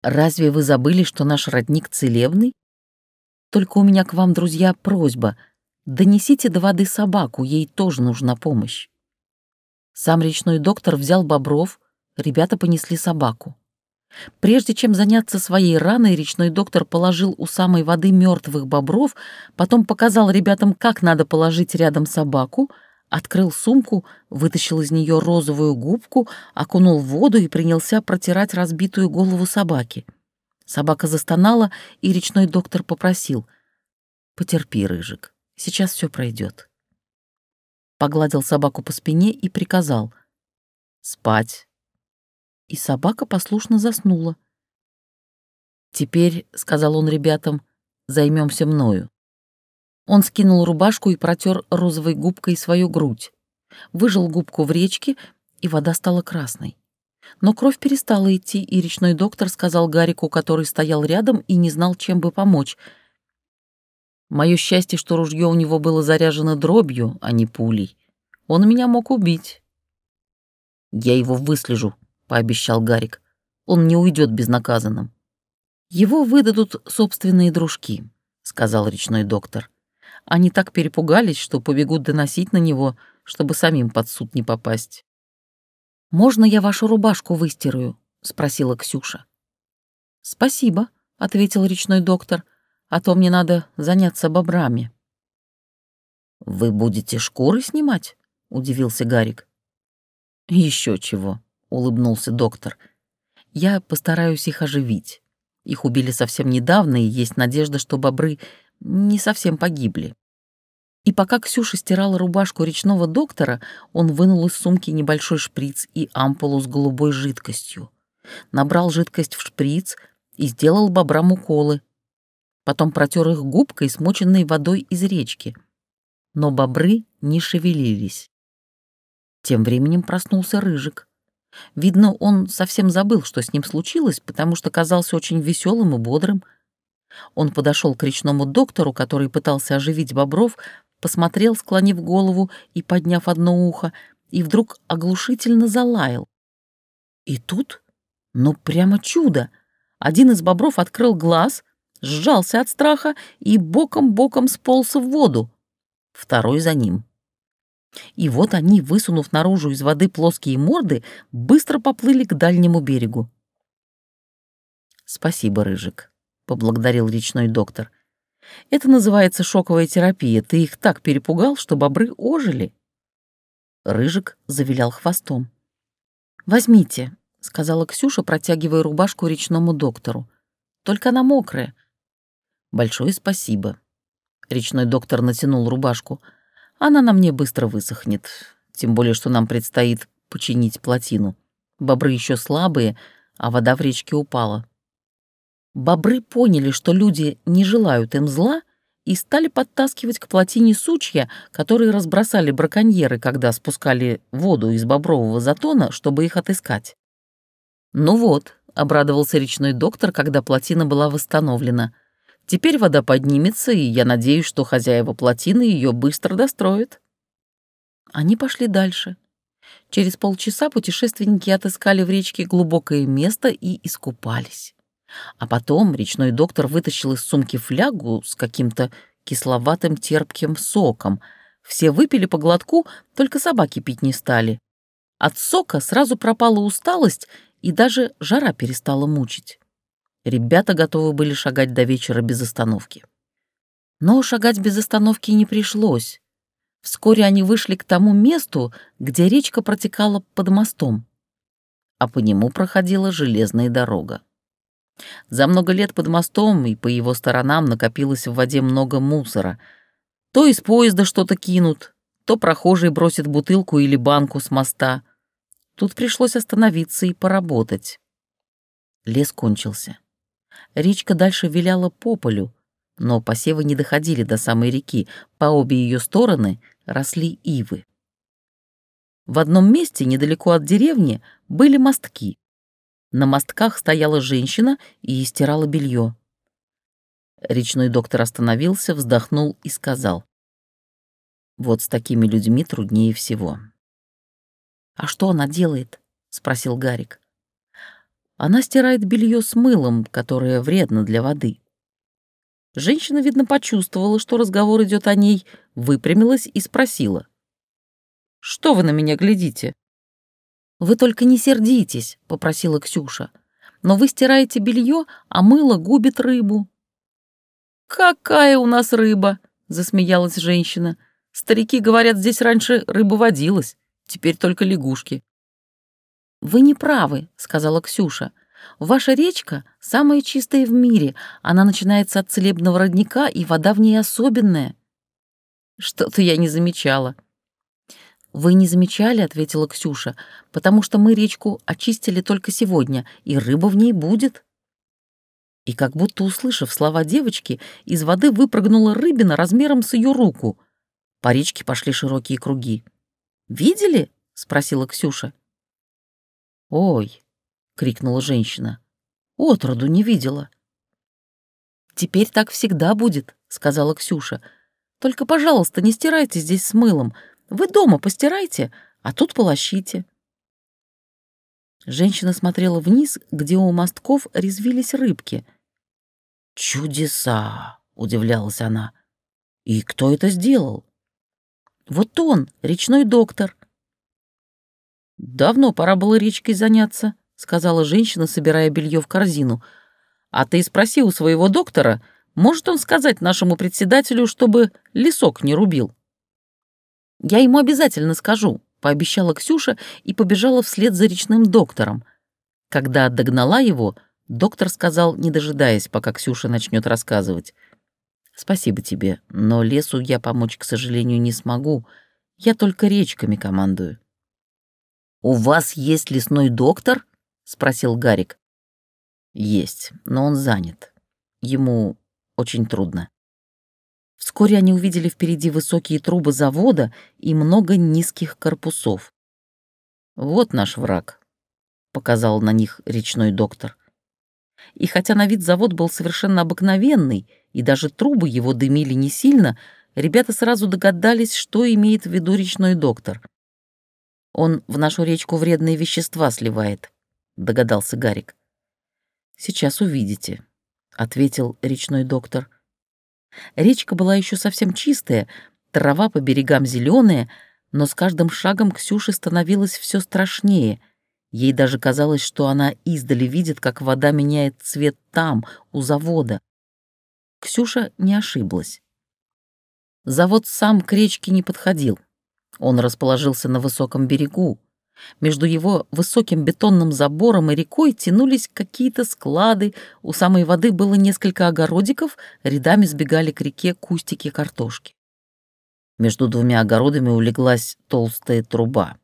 «Разве вы забыли, что наш родник целебный? Только у меня к вам, друзья, просьба. Донесите до воды собаку, ей тоже нужна помощь». Сам речной доктор взял бобров, ребята понесли собаку. Прежде чем заняться своей раной, речной доктор положил у самой воды мертвых бобров, потом показал ребятам, как надо положить рядом собаку, открыл сумку, вытащил из нее розовую губку, окунул в воду и принялся протирать разбитую голову собаки. Собака застонала, и речной доктор попросил «Потерпи, Рыжик, сейчас все пройдет». Погладил собаку по спине и приказал «Спать» и собака послушно заснула. «Теперь», — сказал он ребятам, — «займемся мною». Он скинул рубашку и протер розовой губкой свою грудь, выжил губку в речке, и вода стала красной. Но кровь перестала идти, и речной доктор сказал Гарику, который стоял рядом и не знал, чем бы помочь. «Мое счастье, что ружье у него было заряжено дробью, а не пулей. Он меня мог убить». «Я его выслежу», пообещал Гарик. Он не уйдет безнаказанным. Его выдадут собственные дружки, сказал речной доктор. Они так перепугались, что побегут доносить на него, чтобы самим под суд не попасть. «Можно я вашу рубашку выстираю?» — спросила Ксюша. «Спасибо», — ответил речной доктор, «а то мне надо заняться бобрами». «Вы будете шкуры снимать?» — удивился Гарик. Еще чего», — улыбнулся доктор. «Я постараюсь их оживить. Их убили совсем недавно, и есть надежда, что бобры не совсем погибли». И пока Ксюша стирала рубашку речного доктора, он вынул из сумки небольшой шприц и ампулу с голубой жидкостью. Набрал жидкость в шприц и сделал бобрам уколы. Потом протер их губкой, смоченной водой из речки. Но бобры не шевелились. Тем временем проснулся Рыжик. Видно, он совсем забыл, что с ним случилось, потому что казался очень веселым и бодрым. Он подошел к речному доктору, который пытался оживить бобров, посмотрел, склонив голову и подняв одно ухо, и вдруг оглушительно залаял. И тут, ну прямо чудо, один из бобров открыл глаз, сжался от страха и боком-боком сполз в воду, второй за ним. И вот они, высунув наружу из воды плоские морды, быстро поплыли к дальнему берегу. «Спасибо, Рыжик», — поблагодарил речной доктор. «Это называется шоковая терапия. Ты их так перепугал, что бобры ожили». Рыжик завилял хвостом. «Возьмите», — сказала Ксюша, протягивая рубашку речному доктору. «Только она мокрая». «Большое спасибо». Речной доктор натянул рубашку — она на мне быстро высохнет, тем более, что нам предстоит починить плотину. Бобры еще слабые, а вода в речке упала. Бобры поняли, что люди не желают им зла, и стали подтаскивать к плотине сучья, которые разбросали браконьеры, когда спускали воду из бобрового затона, чтобы их отыскать. «Ну вот», — обрадовался речной доктор, когда плотина была восстановлена — Теперь вода поднимется, и я надеюсь, что хозяева плотины ее быстро достроят. Они пошли дальше. Через полчаса путешественники отыскали в речке глубокое место и искупались. А потом речной доктор вытащил из сумки флягу с каким-то кисловатым терпким соком. Все выпили по глотку, только собаки пить не стали. От сока сразу пропала усталость, и даже жара перестала мучить. Ребята готовы были шагать до вечера без остановки. Но шагать без остановки не пришлось. Вскоре они вышли к тому месту, где речка протекала под мостом, а по нему проходила железная дорога. За много лет под мостом и по его сторонам накопилось в воде много мусора. То из поезда что-то кинут, то прохожий бросит бутылку или банку с моста. Тут пришлось остановиться и поработать. Лес кончился. Речка дальше виляла по полю, но посевы не доходили до самой реки, по обе ее стороны росли ивы. В одном месте, недалеко от деревни, были мостки. На мостках стояла женщина и стирала белье. Речной доктор остановился, вздохнул и сказал. «Вот с такими людьми труднее всего». «А что она делает?» —— спросил Гарик. «Она стирает белье с мылом, которое вредно для воды». Женщина, видно, почувствовала, что разговор идет о ней, выпрямилась и спросила. «Что вы на меня глядите?» «Вы только не сердитесь», — попросила Ксюша. «Но вы стираете белье, а мыло губит рыбу». «Какая у нас рыба?» — засмеялась женщина. «Старики говорят, здесь раньше рыба водилась, теперь только лягушки». «Вы не правы», — сказала Ксюша. «Ваша речка самая чистая в мире. Она начинается от целебного родника, и вода в ней особенная». «Что-то я не замечала», «Вы не замечали», — ответила Ксюша, «потому что мы речку очистили только сегодня, и рыба в ней будет». И как будто услышав слова девочки, из воды выпрыгнула рыбина размером с ее руку. По речке пошли широкие круги. «Видели?» — спросила Ксюша. «Ой!» — крикнула женщина. «Отроду не видела». «Теперь так всегда будет», — сказала Ксюша. «Только, пожалуйста, не стирайте здесь с мылом. Вы дома постирайте, а тут полощите». Женщина смотрела вниз, где у мостков резвились рыбки. «Чудеса!» — удивлялась она. «И кто это сделал?» «Вот он, речной доктор». «Давно пора было речкой заняться», — сказала женщина, собирая белье в корзину. «А ты спроси у своего доктора, может он сказать нашему председателю, чтобы лесок не рубил?» «Я ему обязательно скажу», — пообещала Ксюша и побежала вслед за речным доктором. Когда догнала его, доктор сказал, не дожидаясь, пока Ксюша начнет рассказывать. «Спасибо тебе, но лесу я помочь, к сожалению, не смогу. Я только речками командую». «У вас есть лесной доктор?» — спросил Гарик. «Есть, но он занят. Ему очень трудно». Вскоре они увидели впереди высокие трубы завода и много низких корпусов. «Вот наш враг», — показал на них речной доктор. И хотя на вид завод был совершенно обыкновенный, и даже трубы его дымили не сильно, ребята сразу догадались, что имеет в виду речной доктор. «Он в нашу речку вредные вещества сливает», — догадался Гарик. «Сейчас увидите», — ответил речной доктор. Речка была еще совсем чистая, трава по берегам зеленая, но с каждым шагом Ксюше становилось все страшнее. Ей даже казалось, что она издали видит, как вода меняет цвет там, у завода. Ксюша не ошиблась. Завод сам к речке не подходил. Он расположился на высоком берегу. Между его высоким бетонным забором и рекой тянулись какие-то склады, у самой воды было несколько огородиков, рядами сбегали к реке кустики картошки. Между двумя огородами улеглась толстая труба.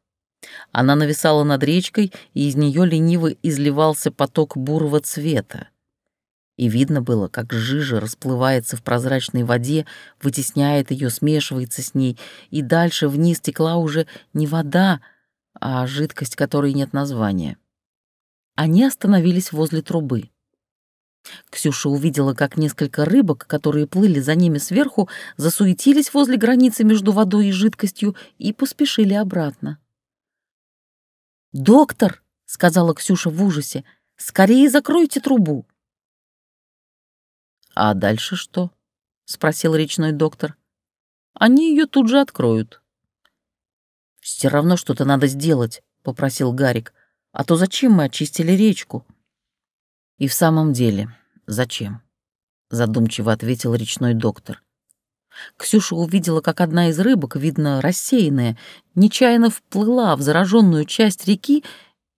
Она нависала над речкой, и из нее лениво изливался поток бурого цвета. И видно было, как жижа расплывается в прозрачной воде, вытесняет ее, смешивается с ней, и дальше вниз текла уже не вода, а жидкость которой нет названия. Они остановились возле трубы. Ксюша увидела, как несколько рыбок, которые плыли за ними сверху, засуетились возле границы между водой и жидкостью и поспешили обратно. «Доктор!» — сказала Ксюша в ужасе. «Скорее закройте трубу!» «А дальше что?» — спросил речной доктор. «Они ее тут же откроют». «Все равно что-то надо сделать», — попросил Гарик. «А то зачем мы очистили речку?» «И в самом деле, зачем?» — задумчиво ответил речной доктор. Ксюша увидела, как одна из рыбок, видно, рассеянная, нечаянно вплыла в зараженную часть реки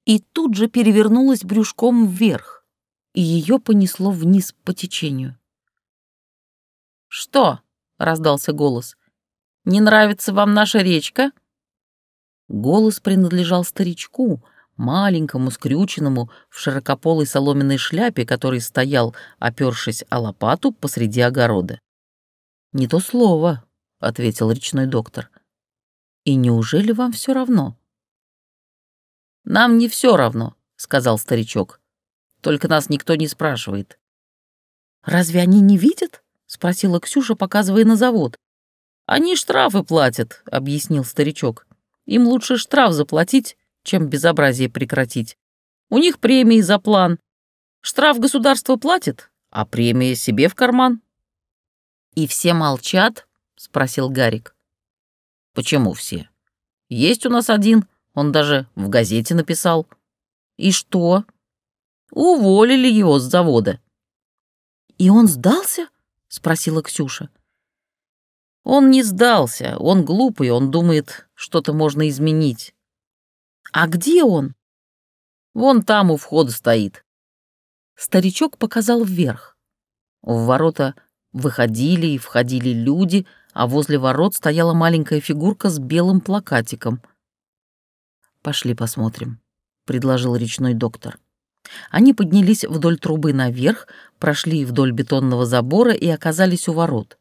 и тут же перевернулась брюшком вверх, и ее понесло вниз по течению. «Что?» — раздался голос. «Не нравится вам наша речка?» Голос принадлежал старичку, маленькому, скрюченному, в широкополой соломенной шляпе, который стоял, опёршись о лопату посреди огорода. «Не то слово», — ответил речной доктор. «И неужели вам все равно?» «Нам не все равно», — сказал старичок. «Только нас никто не спрашивает». «Разве они не видят?» — спросила Ксюша, показывая на завод. «Они штрафы платят», — объяснил старичок. Им лучше штраф заплатить, чем безобразие прекратить. У них премии за план. Штраф государство платит, а премия себе в карман. «И все молчат?» — спросил Гарик. «Почему все? Есть у нас один, он даже в газете написал». «И что?» «Уволили его с завода». «И он сдался?» — спросила Ксюша. Он не сдался, он глупый, он думает, что-то можно изменить. А где он? Вон там у входа стоит. Старичок показал вверх. В ворота выходили и входили люди, а возле ворот стояла маленькая фигурка с белым плакатиком. «Пошли посмотрим», — предложил речной доктор. Они поднялись вдоль трубы наверх, прошли вдоль бетонного забора и оказались у ворот.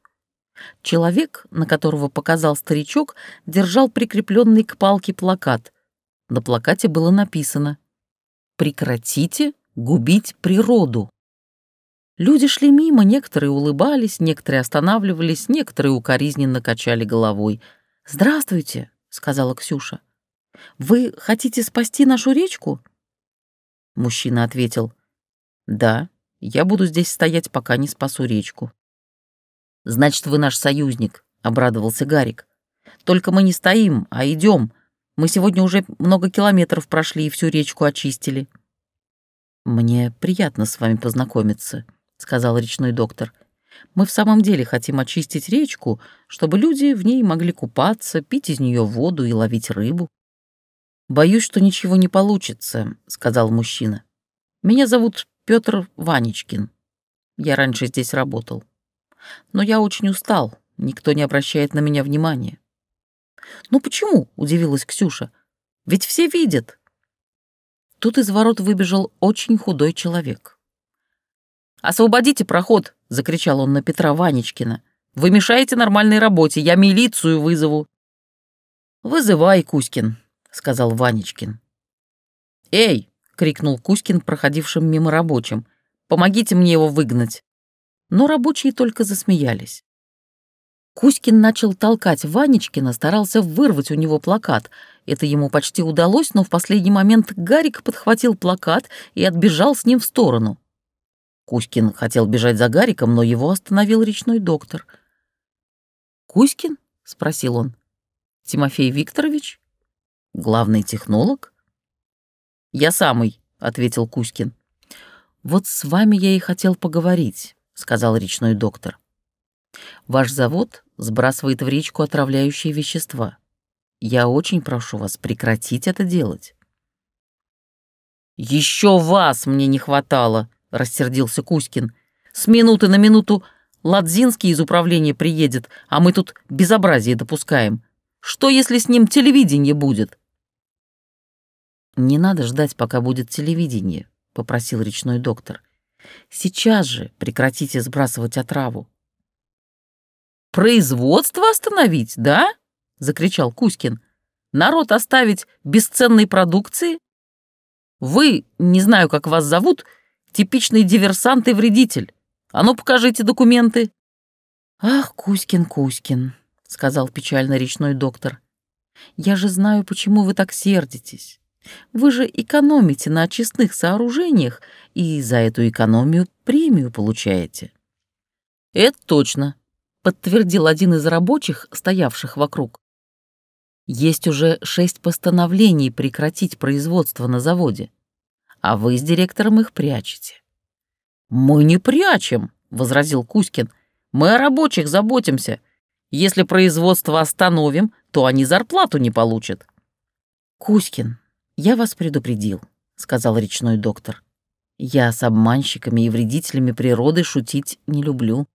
Человек, на которого показал старичок, держал прикрепленный к палке плакат. На плакате было написано «Прекратите губить природу». Люди шли мимо, некоторые улыбались, некоторые останавливались, некоторые укоризненно качали головой. «Здравствуйте», — сказала Ксюша. «Вы хотите спасти нашу речку?» Мужчина ответил. «Да, я буду здесь стоять, пока не спасу речку». «Значит, вы наш союзник», — обрадовался Гарик. «Только мы не стоим, а идем. Мы сегодня уже много километров прошли и всю речку очистили». «Мне приятно с вами познакомиться», — сказал речной доктор. «Мы в самом деле хотим очистить речку, чтобы люди в ней могли купаться, пить из нее воду и ловить рыбу». «Боюсь, что ничего не получится», — сказал мужчина. «Меня зовут Петр Ванечкин. Я раньше здесь работал». Но я очень устал, никто не обращает на меня внимания. «Ну почему?» — удивилась Ксюша. «Ведь все видят». Тут из ворот выбежал очень худой человек. «Освободите проход!» — закричал он на Петра Ванечкина. «Вы мешаете нормальной работе, я милицию вызову». «Вызывай, Кузькин», — сказал Ванечкин. «Эй!» — крикнул Кузькин проходившим мимо рабочим. «Помогите мне его выгнать» но рабочие только засмеялись. Кузькин начал толкать Ванечкина, старался вырвать у него плакат. Это ему почти удалось, но в последний момент Гарик подхватил плакат и отбежал с ним в сторону. Кузькин хотел бежать за Гариком, но его остановил речной доктор. «Кузькин?» — спросил он. «Тимофей Викторович? Главный технолог?» «Я самый», — ответил Кузькин. «Вот с вами я и хотел поговорить сказал речной доктор. Ваш завод сбрасывает в речку отравляющие вещества. Я очень прошу вас прекратить это делать. Еще вас мне не хватало, рассердился Кузькин. С минуты на минуту Ладзинский из управления приедет, а мы тут безобразие допускаем. Что, если с ним телевидение будет? Не надо ждать, пока будет телевидение, попросил речной доктор. Сейчас же прекратите сбрасывать отраву. «Производство остановить, да?» — закричал Кузькин. «Народ оставить бесценной продукции? Вы, не знаю, как вас зовут, типичный диверсант и вредитель. А ну, покажите документы». «Ах, Кузькин, Кузькин», — сказал печально речной доктор. «Я же знаю, почему вы так сердитесь. Вы же экономите на очистных сооружениях и за эту экономию премию получаете». «Это точно», — подтвердил один из рабочих, стоявших вокруг. «Есть уже шесть постановлений прекратить производство на заводе, а вы с директором их прячете». «Мы не прячем», — возразил Кузькин. «Мы о рабочих заботимся. Если производство остановим, то они зарплату не получат». «Кузькин, я вас предупредил», — сказал речной доктор. Я с обманщиками и вредителями природы шутить не люблю.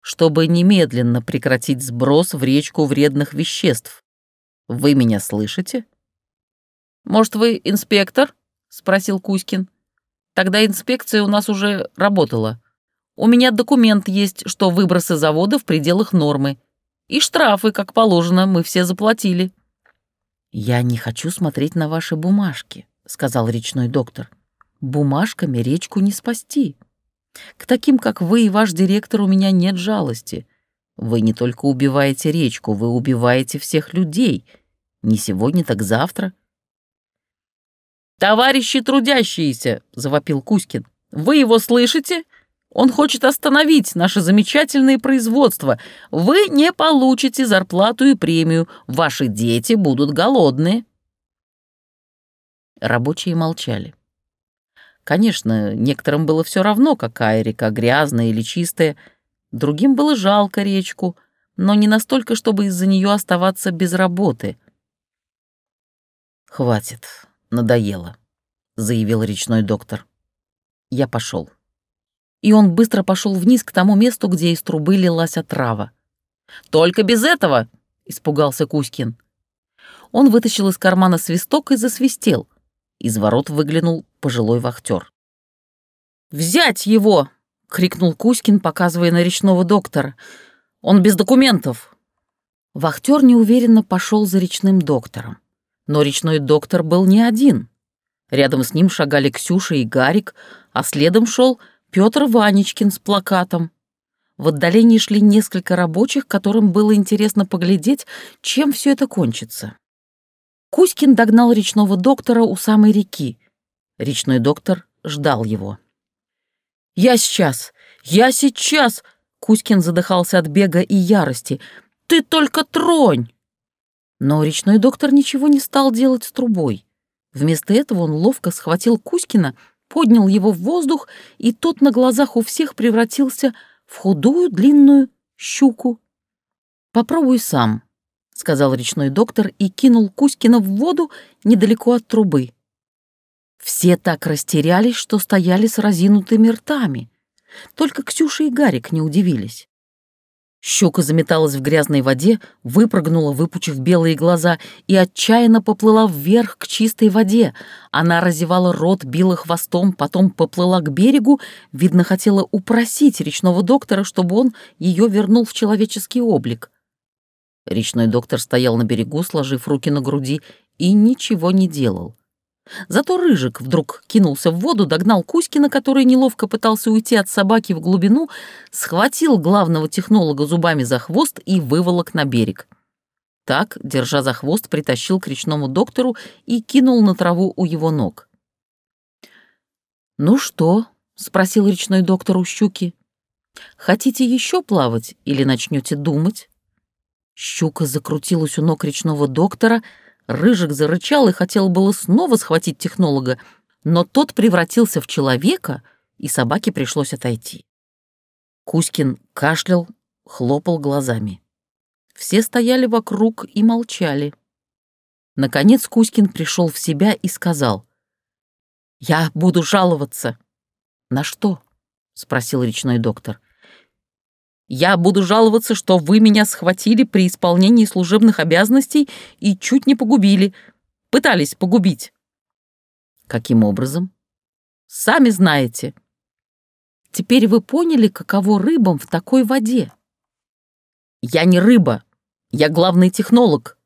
Чтобы немедленно прекратить сброс в речку вредных веществ. Вы меня слышите? Может, вы инспектор? спросил Кузькин. Тогда инспекция у нас уже работала. У меня документ есть, что выбросы завода в пределах нормы. И штрафы, как положено, мы все заплатили. «Я не хочу смотреть на ваши бумажки», — сказал речной доктор бумажками речку не спасти. К таким, как вы и ваш директор, у меня нет жалости. Вы не только убиваете речку, вы убиваете всех людей. Не сегодня, так завтра. «Товарищи трудящиеся!» — завопил Кузькин. «Вы его слышите? Он хочет остановить наше замечательное производство. Вы не получите зарплату и премию. Ваши дети будут голодные». Рабочие молчали. Конечно, некоторым было все равно, какая река, грязная или чистая. Другим было жалко речку, но не настолько, чтобы из-за нее оставаться без работы. «Хватит, надоело», — заявил речной доктор. Я пошел. И он быстро пошел вниз к тому месту, где из трубы лилась отрава. «Только без этого!» — испугался Кузькин. Он вытащил из кармана свисток и засвистел. Из ворот выглянул пожилой вахтер. «Взять его!» — крикнул Кузькин, показывая на речного доктора. «Он без документов!» Вахтер неуверенно пошел за речным доктором. Но речной доктор был не один. Рядом с ним шагали Ксюша и Гарик, а следом шел Петр Ванечкин с плакатом. В отдалении шли несколько рабочих, которым было интересно поглядеть, чем все это кончится. Кузькин догнал речного доктора у самой реки. Речной доктор ждал его. «Я сейчас! Я сейчас!» Кузькин задыхался от бега и ярости. «Ты только тронь!» Но речной доктор ничего не стал делать с трубой. Вместо этого он ловко схватил Кузькина, поднял его в воздух, и тот на глазах у всех превратился в худую длинную щуку. «Попробуй сам», — сказал речной доктор и кинул Кузькина в воду недалеко от трубы. Все так растерялись, что стояли с разинутыми ртами. Только Ксюша и Гарик не удивились. Щука заметалась в грязной воде, выпрыгнула, выпучив белые глаза, и отчаянно поплыла вверх к чистой воде. Она разевала рот, била хвостом, потом поплыла к берегу, видно, хотела упросить речного доктора, чтобы он ее вернул в человеческий облик. Речной доктор стоял на берегу, сложив руки на груди, и ничего не делал. Зато Рыжик вдруг кинулся в воду, догнал Кузькина, который неловко пытался уйти от собаки в глубину, схватил главного технолога зубами за хвост и выволок на берег. Так, держа за хвост, притащил к речному доктору и кинул на траву у его ног. «Ну что?» — спросил речной доктор у щуки. «Хотите еще плавать или начнете думать?» Щука закрутилась у ног речного доктора — Рыжик зарычал и хотел было снова схватить технолога, но тот превратился в человека, и собаке пришлось отойти. Кузькин кашлял, хлопал глазами. Все стояли вокруг и молчали. Наконец Кузькин пришел в себя и сказал, «Я буду жаловаться». «На что?» — спросил речной доктор. Я буду жаловаться, что вы меня схватили при исполнении служебных обязанностей и чуть не погубили. Пытались погубить. Каким образом? Сами знаете. Теперь вы поняли, каково рыбам в такой воде. Я не рыба, я главный технолог.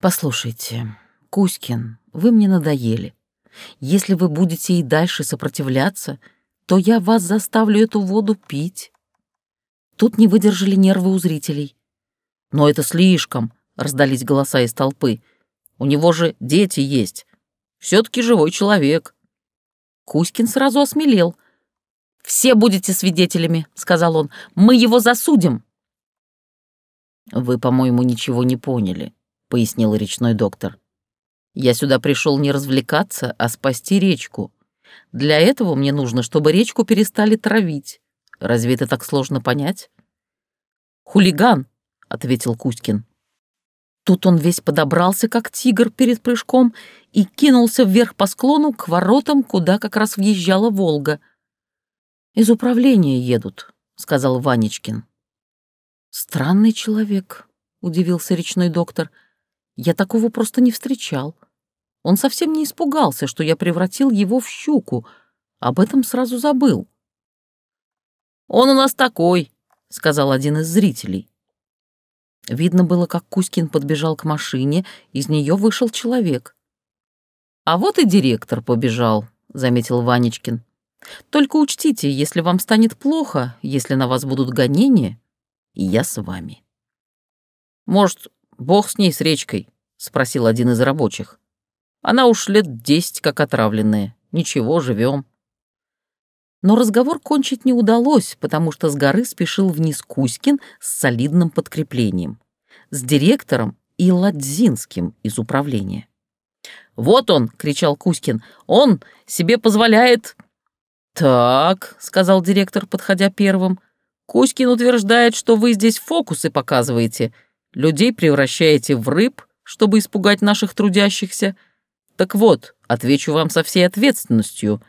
Послушайте, Кузькин, вы мне надоели. Если вы будете и дальше сопротивляться, то я вас заставлю эту воду пить. Тут не выдержали нервы у зрителей. «Но это слишком», — раздались голоса из толпы. «У него же дети есть. Все-таки живой человек». Кузькин сразу осмелел. «Все будете свидетелями», — сказал он. «Мы его засудим». «Вы, по-моему, ничего не поняли», — пояснил речной доктор. «Я сюда пришел не развлекаться, а спасти речку. Для этого мне нужно, чтобы речку перестали травить. Разве это так сложно понять? «Хулиган», — ответил Кузькин. Тут он весь подобрался, как тигр перед прыжком, и кинулся вверх по склону к воротам, куда как раз въезжала Волга. «Из управления едут», — сказал Ванечкин. «Странный человек», — удивился речной доктор. «Я такого просто не встречал. Он совсем не испугался, что я превратил его в щуку. Об этом сразу забыл». «Он у нас такой», — сказал один из зрителей. Видно было, как Кузькин подбежал к машине, из нее вышел человек. «А вот и директор побежал», — заметил Ванечкин. «Только учтите, если вам станет плохо, если на вас будут гонения, я с вами». «Может, бог с ней, с речкой?» — спросил один из рабочих. Она уж лет десять как отравленная. Ничего, живем. Но разговор кончить не удалось, потому что с горы спешил вниз Кузькин с солидным подкреплением. С директором и Ладзинским из управления. «Вот он!» — кричал Кузькин. «Он себе позволяет...» «Так», — сказал директор, подходя первым. «Кузькин утверждает, что вы здесь фокусы показываете. Людей превращаете в рыб, чтобы испугать наших трудящихся. Так вот, отвечу вам со всей ответственностью.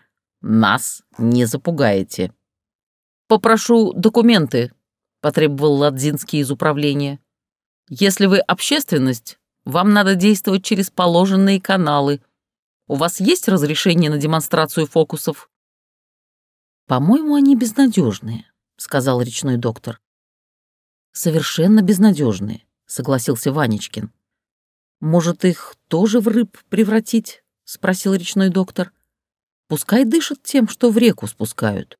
Нас не запугаете». «Попрошу документы», — потребовал Ладзинский из управления. «Если вы общественность, вам надо действовать через положенные каналы. У вас есть разрешение на демонстрацию фокусов?» «По-моему, они безнадежные», — сказал речной доктор. «Совершенно безнадежные», — согласился Ванечкин. «Может, их тоже в рыб превратить?» — спросил речной доктор. «Пускай дышат тем, что в реку спускают».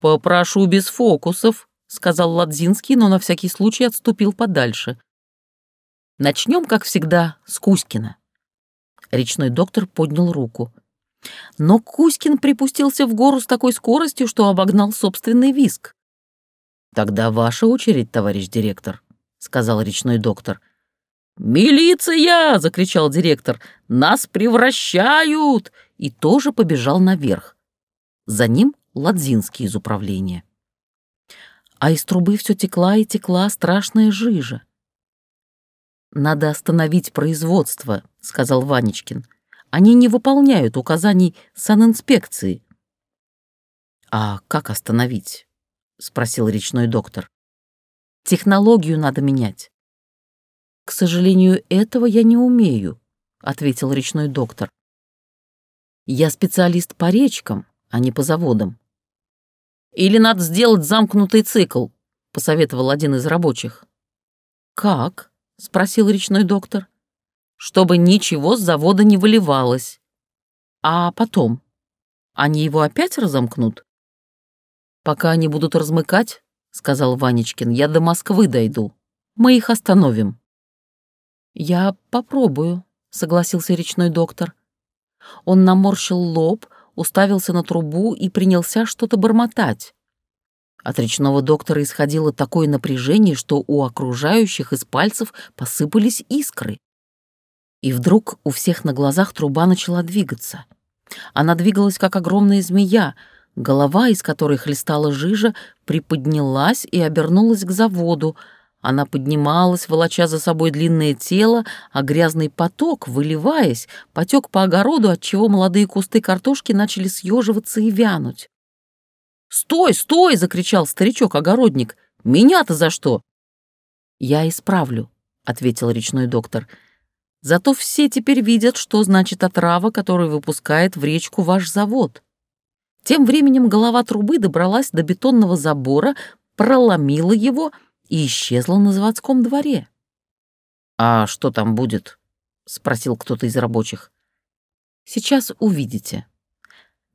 «Попрошу без фокусов», — сказал Ладзинский, но на всякий случай отступил подальше. Начнем, как всегда, с Кузькина. Речной доктор поднял руку. Но Кузькин припустился в гору с такой скоростью, что обогнал собственный виск. «Тогда ваша очередь, товарищ директор», — сказал речной доктор. «Милиция!» — закричал директор. «Нас превращают!» И тоже побежал наверх. За ним Ладзинский из управления. А из трубы все текла и текла страшная жижа. «Надо остановить производство», — сказал Ванечкин. «Они не выполняют указаний санинспекции». «А как остановить?» — спросил речной доктор. «Технологию надо менять». «К сожалению, этого я не умею», — ответил речной доктор. «Я специалист по речкам, а не по заводам». «Или надо сделать замкнутый цикл», — посоветовал один из рабочих. «Как?» — спросил речной доктор. «Чтобы ничего с завода не выливалось. А потом? Они его опять разомкнут?» «Пока они будут размыкать, — сказал Ванечкин, — я до Москвы дойду. Мы их остановим». «Я попробую», — согласился речной доктор. Он наморщил лоб, уставился на трубу и принялся что-то бормотать. От речного доктора исходило такое напряжение, что у окружающих из пальцев посыпались искры. И вдруг у всех на глазах труба начала двигаться. Она двигалась, как огромная змея, голова, из которой хлестала жижа, приподнялась и обернулась к заводу. Она поднималась, волоча за собой длинное тело, а грязный поток, выливаясь, потек по огороду, отчего молодые кусты картошки начали съеживаться и вянуть. «Стой, стой!» — закричал старичок-огородник. «Меня-то за что?» «Я исправлю», — ответил речной доктор. «Зато все теперь видят, что значит отрава, которую выпускает в речку ваш завод». Тем временем голова трубы добралась до бетонного забора, проломила его и исчезла на заводском дворе. «А что там будет?» — спросил кто-то из рабочих. «Сейчас увидите»,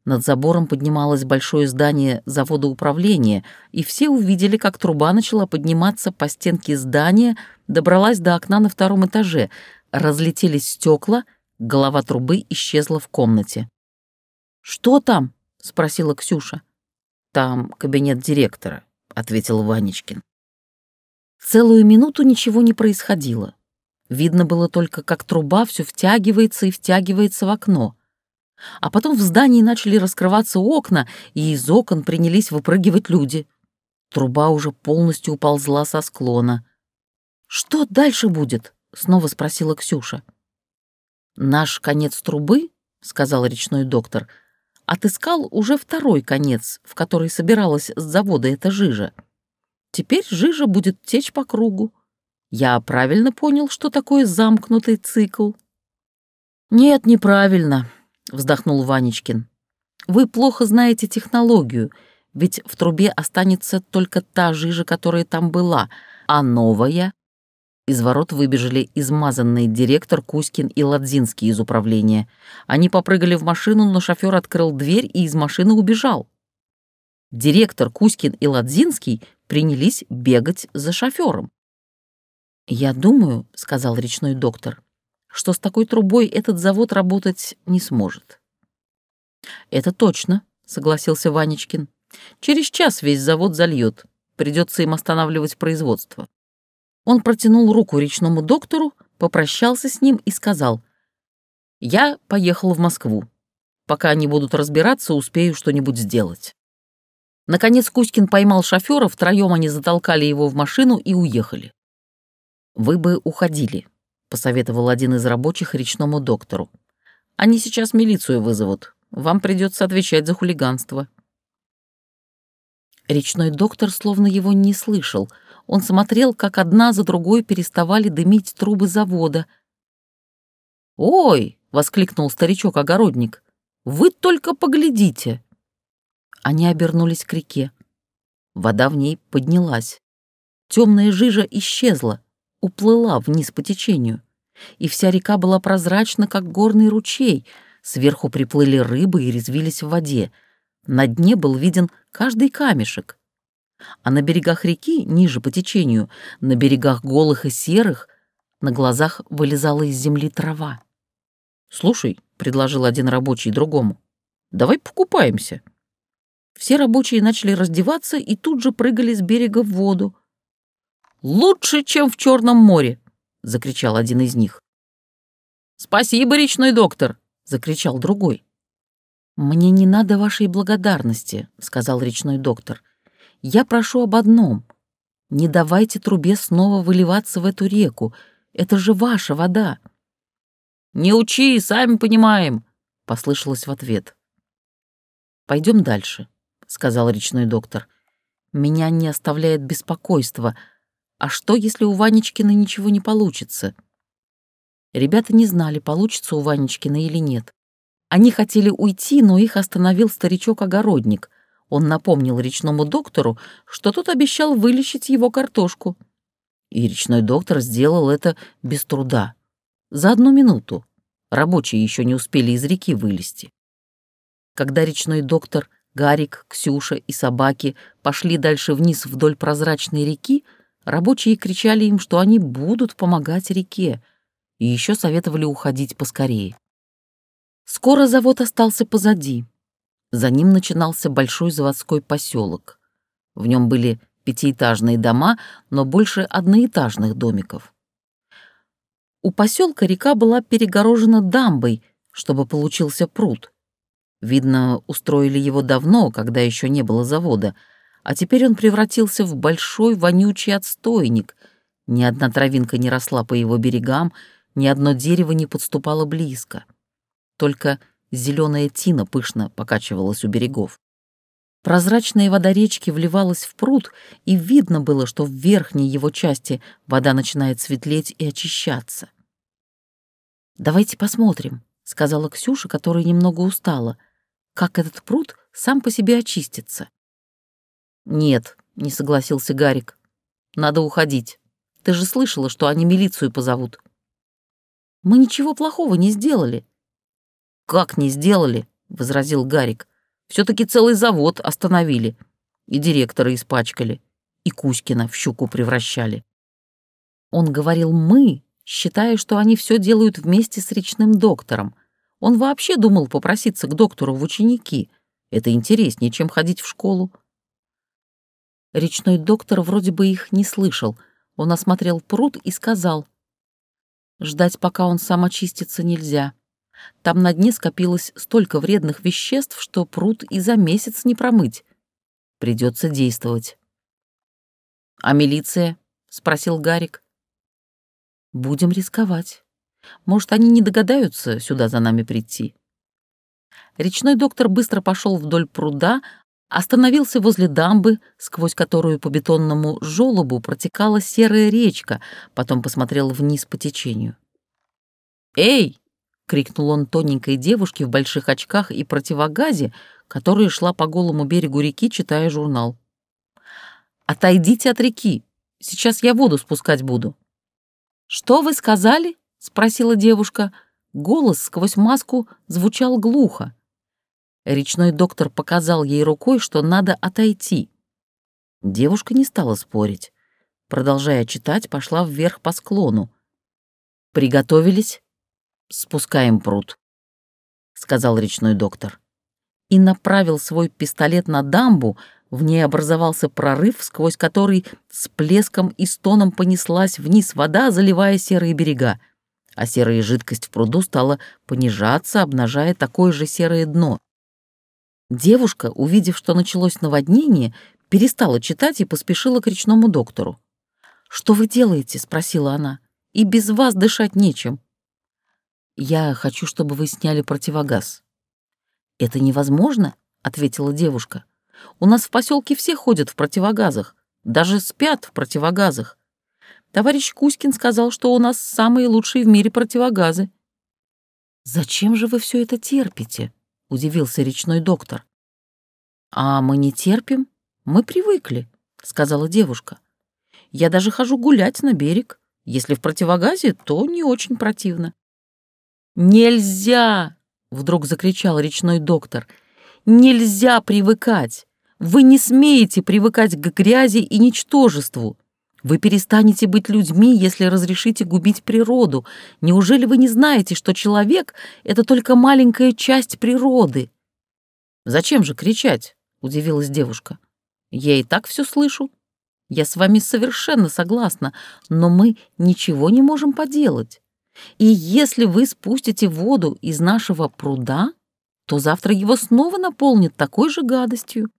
над забором поднималось большое здание завода управления, и все увидели, как труба начала подниматься по стенке здания, добралась до окна на втором этаже, разлетелись стекла, голова трубы исчезла в комнате. «Что там?» — спросила Ксюша. «Там кабинет директора», — ответил Ванечкин. Целую минуту ничего не происходило. Видно было только, как труба все втягивается и втягивается в окно. А потом в здании начали раскрываться окна, и из окон принялись выпрыгивать люди. Труба уже полностью уползла со склона. «Что дальше будет?» — снова спросила Ксюша. «Наш конец трубы, — сказал речной доктор, — отыскал уже второй конец, в который собиралась с завода эта жижа. Теперь жижа будет течь по кругу. Я правильно понял, что такое замкнутый цикл?» «Нет, неправильно», вздохнул Ванечкин. Вы плохо знаете технологию, ведь в трубе останется только та жижа, которая там была, а новая... Из ворот выбежали измазанный директор Кузькин и Ладзинский из управления. Они попрыгали в машину, но шофер открыл дверь и из машины убежал. Директор Кузькин и Ладзинский принялись бегать за шофером. «Я думаю», — сказал речной доктор, что с такой трубой этот завод работать не сможет. «Это точно», — согласился Ванечкин. «Через час весь завод зальет. Придется им останавливать производство». Он протянул руку речному доктору, попрощался с ним и сказал, «Я поехал в Москву. Пока они будут разбираться, успею что-нибудь сделать». Наконец Кузькин поймал шофера, втроем они затолкали его в машину и уехали. «Вы бы уходили», — посоветовал один из рабочих речному доктору. «Они сейчас милицию вызовут. Вам придется отвечать за хулиганство». Речной доктор словно его не слышал. Он смотрел, как одна за другой переставали дымить трубы завода. «Ой!» — воскликнул старичок-огородник. «Вы только поглядите!» Они обернулись к реке. Вода в ней поднялась. Темная жижа исчезла уплыла вниз по течению, и вся река была прозрачна, как горный ручей, сверху приплыли рыбы и резвились в воде, на дне был виден каждый камешек. А на берегах реки, ниже по течению, на берегах голых и серых, на глазах вылезала из земли трава. «Слушай», — предложил один рабочий другому, — «давай покупаемся». Все рабочие начали раздеваться и тут же прыгали с берега в воду. Лучше, чем в Черном море!» — закричал один из них. «Спасибо, речной доктор!» — закричал другой. «Мне не надо вашей благодарности», — сказал речной доктор. «Я прошу об одном. Не давайте трубе снова выливаться в эту реку. Это же ваша вода». «Не учи, сами понимаем», — послышалось в ответ. «Пойдем дальше», — сказал речной доктор. «Меня не оставляет беспокойство. А что, если у Ванечкина ничего не получится? Ребята не знали, получится у Ванечкина или нет. Они хотели уйти, но их остановил старичок-огородник. Он напомнил речному доктору, что тот обещал вылечить его картошку. И речной доктор сделал это без труда. За одну минуту. Рабочие еще не успели из реки вылезти. Когда речной доктор, Гарик, Ксюша и собаки пошли дальше вниз вдоль прозрачной реки, Рабочие кричали им, что они будут помогать реке, и еще советовали уходить поскорее. Скоро завод остался позади. За ним начинался большой заводской поселок. В нем были пятиэтажные дома, но больше одноэтажных домиков. У поселка река была перегорожена дамбой, чтобы получился пруд. Видно, устроили его давно, когда еще не было завода — а теперь он превратился в большой вонючий отстойник. Ни одна травинка не росла по его берегам, ни одно дерево не подступало близко. Только зеленая тина пышно покачивалась у берегов. Прозрачная вода речки вливалась в пруд, и видно было, что в верхней его части вода начинает светлеть и очищаться. «Давайте посмотрим», — сказала Ксюша, которая немного устала, «как этот пруд сам по себе очистится». «Нет», — не согласился Гарик. «Надо уходить. Ты же слышала, что они милицию позовут». «Мы ничего плохого не сделали». «Как не сделали?» — возразил Гарик. все таки целый завод остановили. И директора испачкали. И Кузькина в щуку превращали». Он говорил «мы», считая, что они все делают вместе с речным доктором. Он вообще думал попроситься к доктору в ученики. Это интереснее, чем ходить в школу. Речной доктор вроде бы их не слышал. Он осмотрел пруд и сказал. Ждать, пока он сам очистится, нельзя. Там на дне скопилось столько вредных веществ, что пруд и за месяц не промыть. Придется действовать. «А милиция?» — спросил Гарик. «Будем рисковать. Может, они не догадаются сюда за нами прийти?» Речной доктор быстро пошел вдоль пруда, Остановился возле дамбы, сквозь которую по бетонному желобу протекала серая речка, потом посмотрел вниз по течению. «Эй!» — крикнул он тоненькой девушке в больших очках и противогазе, которая шла по голому берегу реки, читая журнал. «Отойдите от реки! Сейчас я воду спускать буду». «Что вы сказали?» — спросила девушка. Голос сквозь маску звучал глухо. Речной доктор показал ей рукой, что надо отойти. Девушка не стала спорить. Продолжая читать, пошла вверх по склону. «Приготовились», «Спускаем пруд», — сказал речной доктор. И направил свой пистолет на дамбу, в ней образовался прорыв, сквозь который с плеском и стоном понеслась вниз вода, заливая серые берега, а серая жидкость в пруду стала понижаться, обнажая такое же серое дно. Девушка, увидев, что началось наводнение, перестала читать и поспешила к речному доктору. «Что вы делаете?» — спросила она. «И без вас дышать нечем». «Я хочу, чтобы вы сняли противогаз». «Это невозможно», — ответила девушка. «У нас в поселке все ходят в противогазах, даже спят в противогазах. Товарищ Кузькин сказал, что у нас самые лучшие в мире противогазы». «Зачем же вы все это терпите?» — удивился речной доктор. «А мы не терпим, мы привыкли», — сказала девушка. Я даже хожу гулять на берег. Если в противогазе, то не очень противно. «Нельзя!» — вдруг закричал речной доктор. «Нельзя привыкать! Вы не смеете привыкать к грязи и ничтожеству. Вы перестанете быть людьми, если разрешите губить природу. Неужели вы не знаете, что человек — это только маленькая часть природы?» «Зачем же кричать?» — удивилась девушка. «Я и так все слышу. Я с вами совершенно согласна, но мы ничего не можем поделать. И если вы спустите воду из нашего пруда, то завтра его снова наполнит такой же гадостью.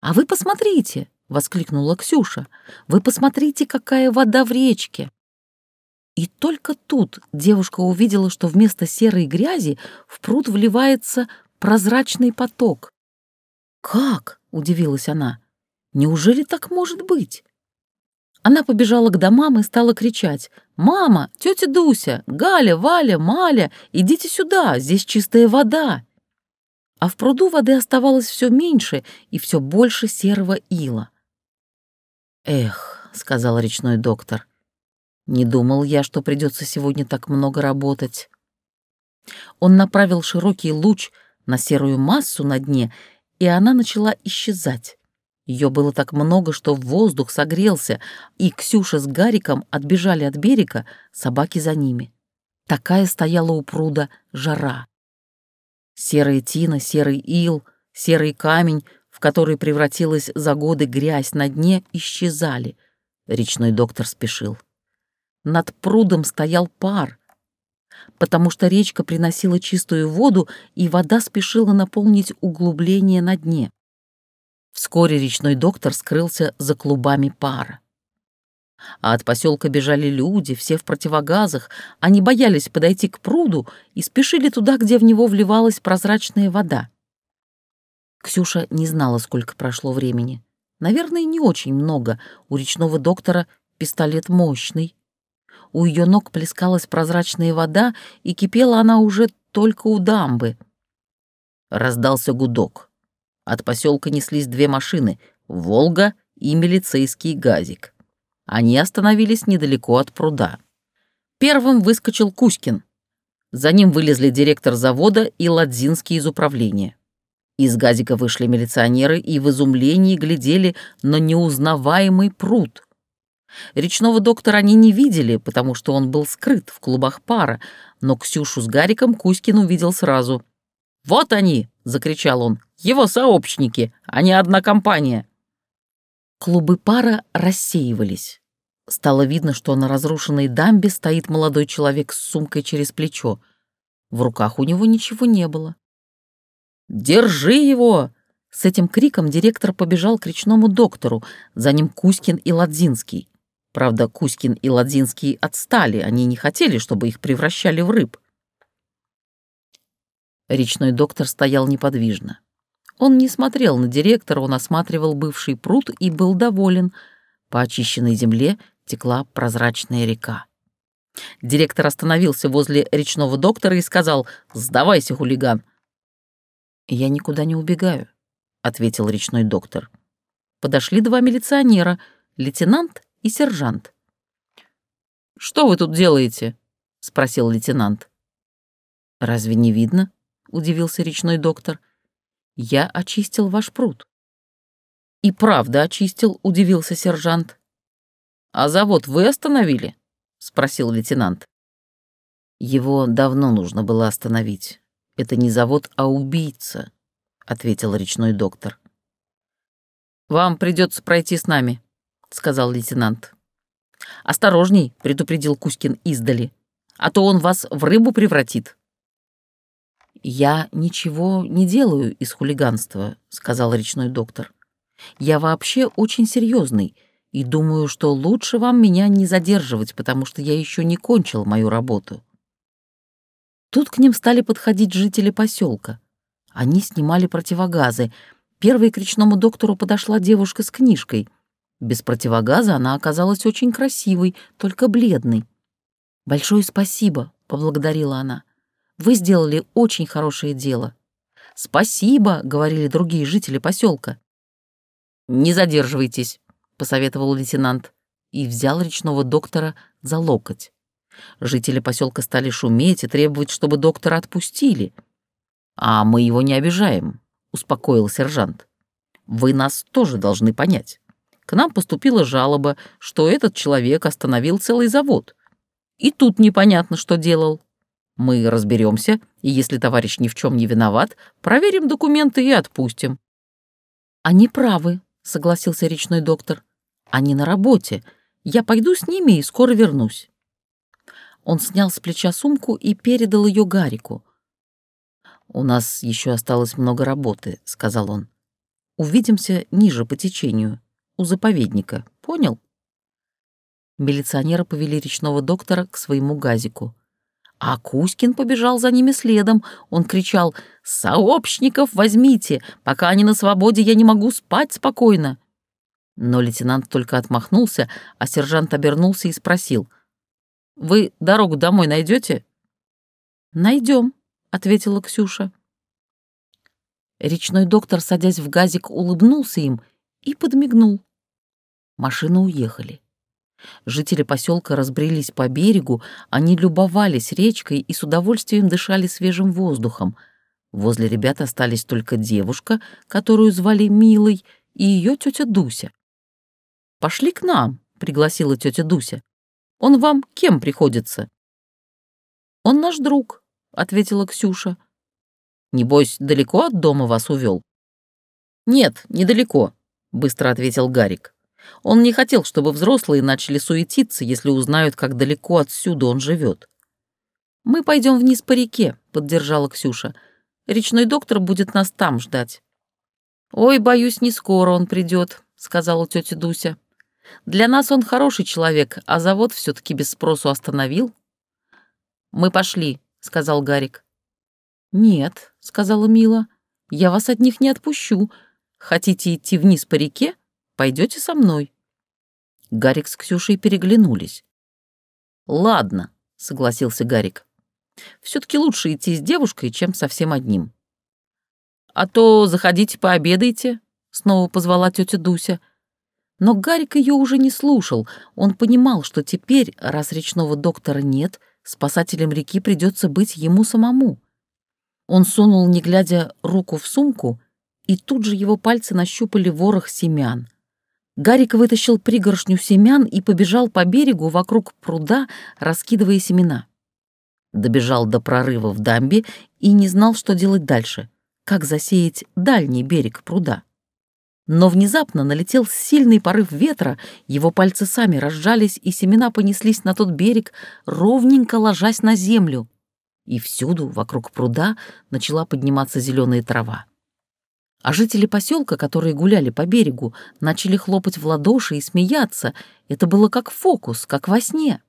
А вы посмотрите, воскликнула Ксюша. Вы посмотрите, какая вода в речке. И только тут девушка увидела, что вместо серой грязи в пруд вливается прозрачный поток. «Как?» — удивилась она. Неужели так может быть? Она побежала к домам и стала кричать. «Мама, тетя Дуся, Галя, Валя, Маля, идите сюда, здесь чистая вода!» А в пруду воды оставалось все меньше и все больше серого ила. «Эх», — сказал речной доктор, — «не думал я, что придется сегодня так много работать». Он направил широкий луч на серую массу на дне, и она начала исчезать. Ее было так много, что воздух согрелся, и Ксюша с Гариком отбежали от берега, собаки за ними. Такая стояла у пруда жара. Серая тина, серый ил, серый камень, который превратилась за годы грязь на дне, исчезали. Речной доктор спешил. Над прудом стоял пар, потому что речка приносила чистую воду, и вода спешила наполнить углубление на дне. Вскоре речной доктор скрылся за клубами пара. А от поселка бежали люди, все в противогазах. Они боялись подойти к пруду и спешили туда, где в него вливалась прозрачная вода. Ксюша не знала, сколько прошло времени. Наверное, не очень много. У речного доктора пистолет мощный. У ее ног плескалась прозрачная вода, и кипела она уже только у дамбы. Раздался гудок. От поселка неслись две машины — «Волга» и милицейский «Газик». Они остановились недалеко от пруда. Первым выскочил Кузькин. За ним вылезли директор завода и Ладзинский из управления. Из газика вышли милиционеры и в изумлении глядели на неузнаваемый пруд. Речного доктора они не видели, потому что он был скрыт в клубах пара, но Ксюшу с Гариком Кузькин увидел сразу. «Вот они!» — закричал он. «Его сообщники, а не одна компания!» Клубы пара рассеивались. Стало видно, что на разрушенной дамбе стоит молодой человек с сумкой через плечо. В руках у него ничего не было. «Держи его!» С этим криком директор побежал к речному доктору, за ним Кузькин и Ладзинский. Правда, Кузькин и Ладзинский отстали, они не хотели, чтобы их превращали в рыб. Речной доктор стоял неподвижно. Он не смотрел на директора, он осматривал бывший пруд и был доволен. По очищенной земле текла прозрачная река. Директор остановился возле речного доктора и сказал «Сдавайся, хулиган». «Я никуда не убегаю», — ответил речной доктор. Подошли два милиционера, лейтенант и сержант. «Что вы тут делаете?» — спросил лейтенант. «Разве не видно?» удивился речной доктор. «Я очистил ваш пруд». «И правда очистил», — удивился сержант. «А завод вы остановили?» — спросил лейтенант. Его давно нужно было остановить. Это не завод, а убийца, ответил речной доктор. Вам придется пройти с нами, сказал лейтенант. Осторожней, предупредил Кузькин издали, а то он вас в рыбу превратит. Я ничего не делаю из хулиганства, сказал речной доктор. Я вообще очень серьезный и думаю, что лучше вам меня не задерживать, потому что я еще не кончил мою работу. Тут к ним стали подходить жители поселка. Они снимали противогазы. Первой к речному доктору подошла девушка с книжкой. Без противогаза она оказалась очень красивой, только бледной. «Большое спасибо», — поблагодарила она. «Вы сделали очень хорошее дело». «Спасибо», — говорили другие жители поселка. «Не задерживайтесь», — посоветовал лейтенант и взял речного доктора за локоть. Жители поселка стали шуметь и требовать, чтобы доктора отпустили. «А мы его не обижаем», — успокоил сержант. «Вы нас тоже должны понять. К нам поступила жалоба, что этот человек остановил целый завод. И тут непонятно, что делал. Мы разберемся, и если товарищ ни в чем не виноват, проверим документы и отпустим». «Они правы», — согласился речной доктор. «Они на работе. Я пойду с ними и скоро вернусь». Он снял с плеча сумку и передал ее Гарику. «У нас еще осталось много работы», — сказал он. «Увидимся ниже по течению, у заповедника, понял?» Милиционеры повели речного доктора к своему газику. А Кузькин побежал за ними следом. Он кричал «Сообщников возьмите! Пока они на свободе, я не могу спать спокойно!» Но лейтенант только отмахнулся, а сержант обернулся и спросил — вы дорогу домой найдете? Найдем, ответила Ксюша. Речной доктор, садясь в газик, улыбнулся им и подмигнул. Машины уехали. Жители поселка разбрелись по берегу, они любовались речкой и с удовольствием дышали свежим воздухом. Возле ребят остались только девушка, которую звали Милой, и ее тетя Дуся. «Пошли к нам», — пригласила тетя Дуся. Он вам кем приходится?» «Он наш друг», — ответила Ксюша. «Небось, далеко от дома вас увел?» «Нет, недалеко», — быстро ответил Гарик. Он не хотел, чтобы взрослые начали суетиться, если узнают, как далеко отсюда он живет. «Мы пойдем вниз по реке», — поддержала Ксюша. «Речной доктор будет нас там ждать». «Ой, боюсь, не скоро он придет», — сказала тетя Дуся. Для нас он хороший человек, а завод все-таки без спросу остановил. Мы пошли, сказал Гарик. Нет, сказала Мила, я вас от них не отпущу. Хотите идти вниз по реке? Пойдете со мной. Гарик с Ксюшей переглянулись. Ладно, согласился Гарик. Все-таки лучше идти с девушкой, чем совсем одним. А то заходите пообедайте, снова позвала тетя Дуся. Но Гарик ее уже не слушал. Он понимал, что теперь, раз речного доктора нет, спасателем реки придется быть ему самому. Он сунул, не глядя, руку в сумку, и тут же его пальцы нащупали ворох семян. Гарик вытащил пригоршню семян и побежал по берегу вокруг пруда, раскидывая семена. Добежал до прорыва в дамбе и не знал, что делать дальше, как засеять дальний берег пруда. Но внезапно налетел сильный порыв ветра, его пальцы сами разжались, и семена понеслись на тот берег, ровненько ложась на землю. И всюду, вокруг пруда, начала подниматься зеленая трава. А жители поселка, которые гуляли по берегу, начали хлопать в ладоши и смеяться. Это было как фокус, как во сне.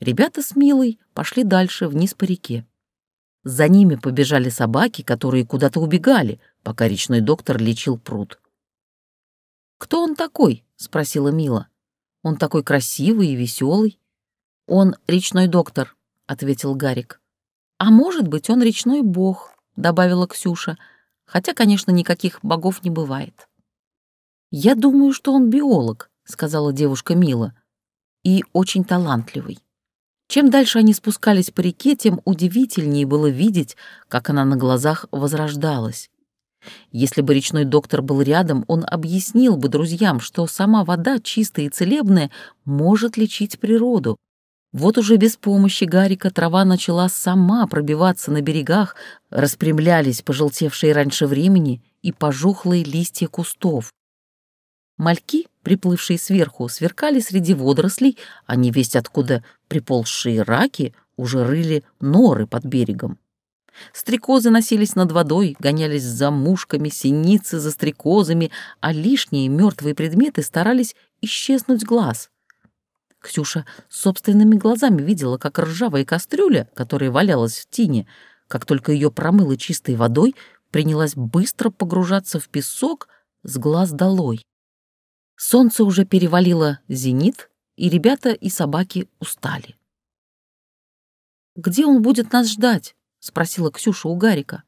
Ребята с Милой пошли дальше, вниз по реке. За ними побежали собаки, которые куда-то убегали, пока речной доктор лечил пруд. «Кто он такой?» — спросила Мила. «Он такой красивый и веселый». «Он речной доктор», — ответил Гарик. «А может быть, он речной бог», — добавила Ксюша, «хотя, конечно, никаких богов не бывает». «Я думаю, что он биолог», — сказала девушка Мила, «и очень талантливый». Чем дальше они спускались по реке, тем удивительнее было видеть, как она на глазах возрождалась. Если бы речной доктор был рядом, он объяснил бы друзьям, что сама вода, чистая и целебная, может лечить природу. Вот уже без помощи Гарика трава начала сама пробиваться на берегах, распрямлялись пожелтевшие раньше времени и пожухлые листья кустов. Мальки, приплывшие сверху, сверкали среди водорослей, а не весть откуда приползшие раки уже рыли норы под берегом. Стрекозы носились над водой, гонялись за мушками, синицы за стрекозами, а лишние мертвые предметы старались исчезнуть глаз. Ксюша собственными глазами видела, как ржавая кастрюля, которая валялась в тине, как только ее промыло чистой водой, принялась быстро погружаться в песок с глаз долой. Солнце уже перевалило зенит, и ребята и собаки устали. «Где он будет нас ждать?» — спросила Ксюша у Гарика.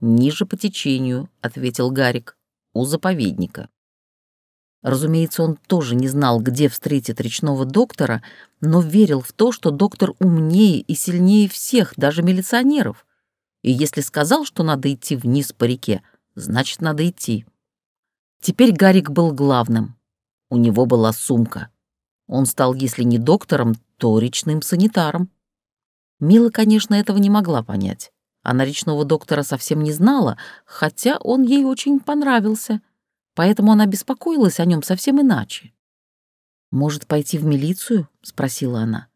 «Ниже по течению», — ответил Гарик, — «у заповедника». Разумеется, он тоже не знал, где встретит речного доктора, но верил в то, что доктор умнее и сильнее всех, даже милиционеров. И если сказал, что надо идти вниз по реке, значит, надо идти. Теперь Гарик был главным. У него была сумка. Он стал, если не доктором, то речным санитаром. Мила, конечно, этого не могла понять. Она речного доктора совсем не знала, хотя он ей очень понравился, поэтому она беспокоилась о нем совсем иначе. «Может, пойти в милицию?» — спросила она.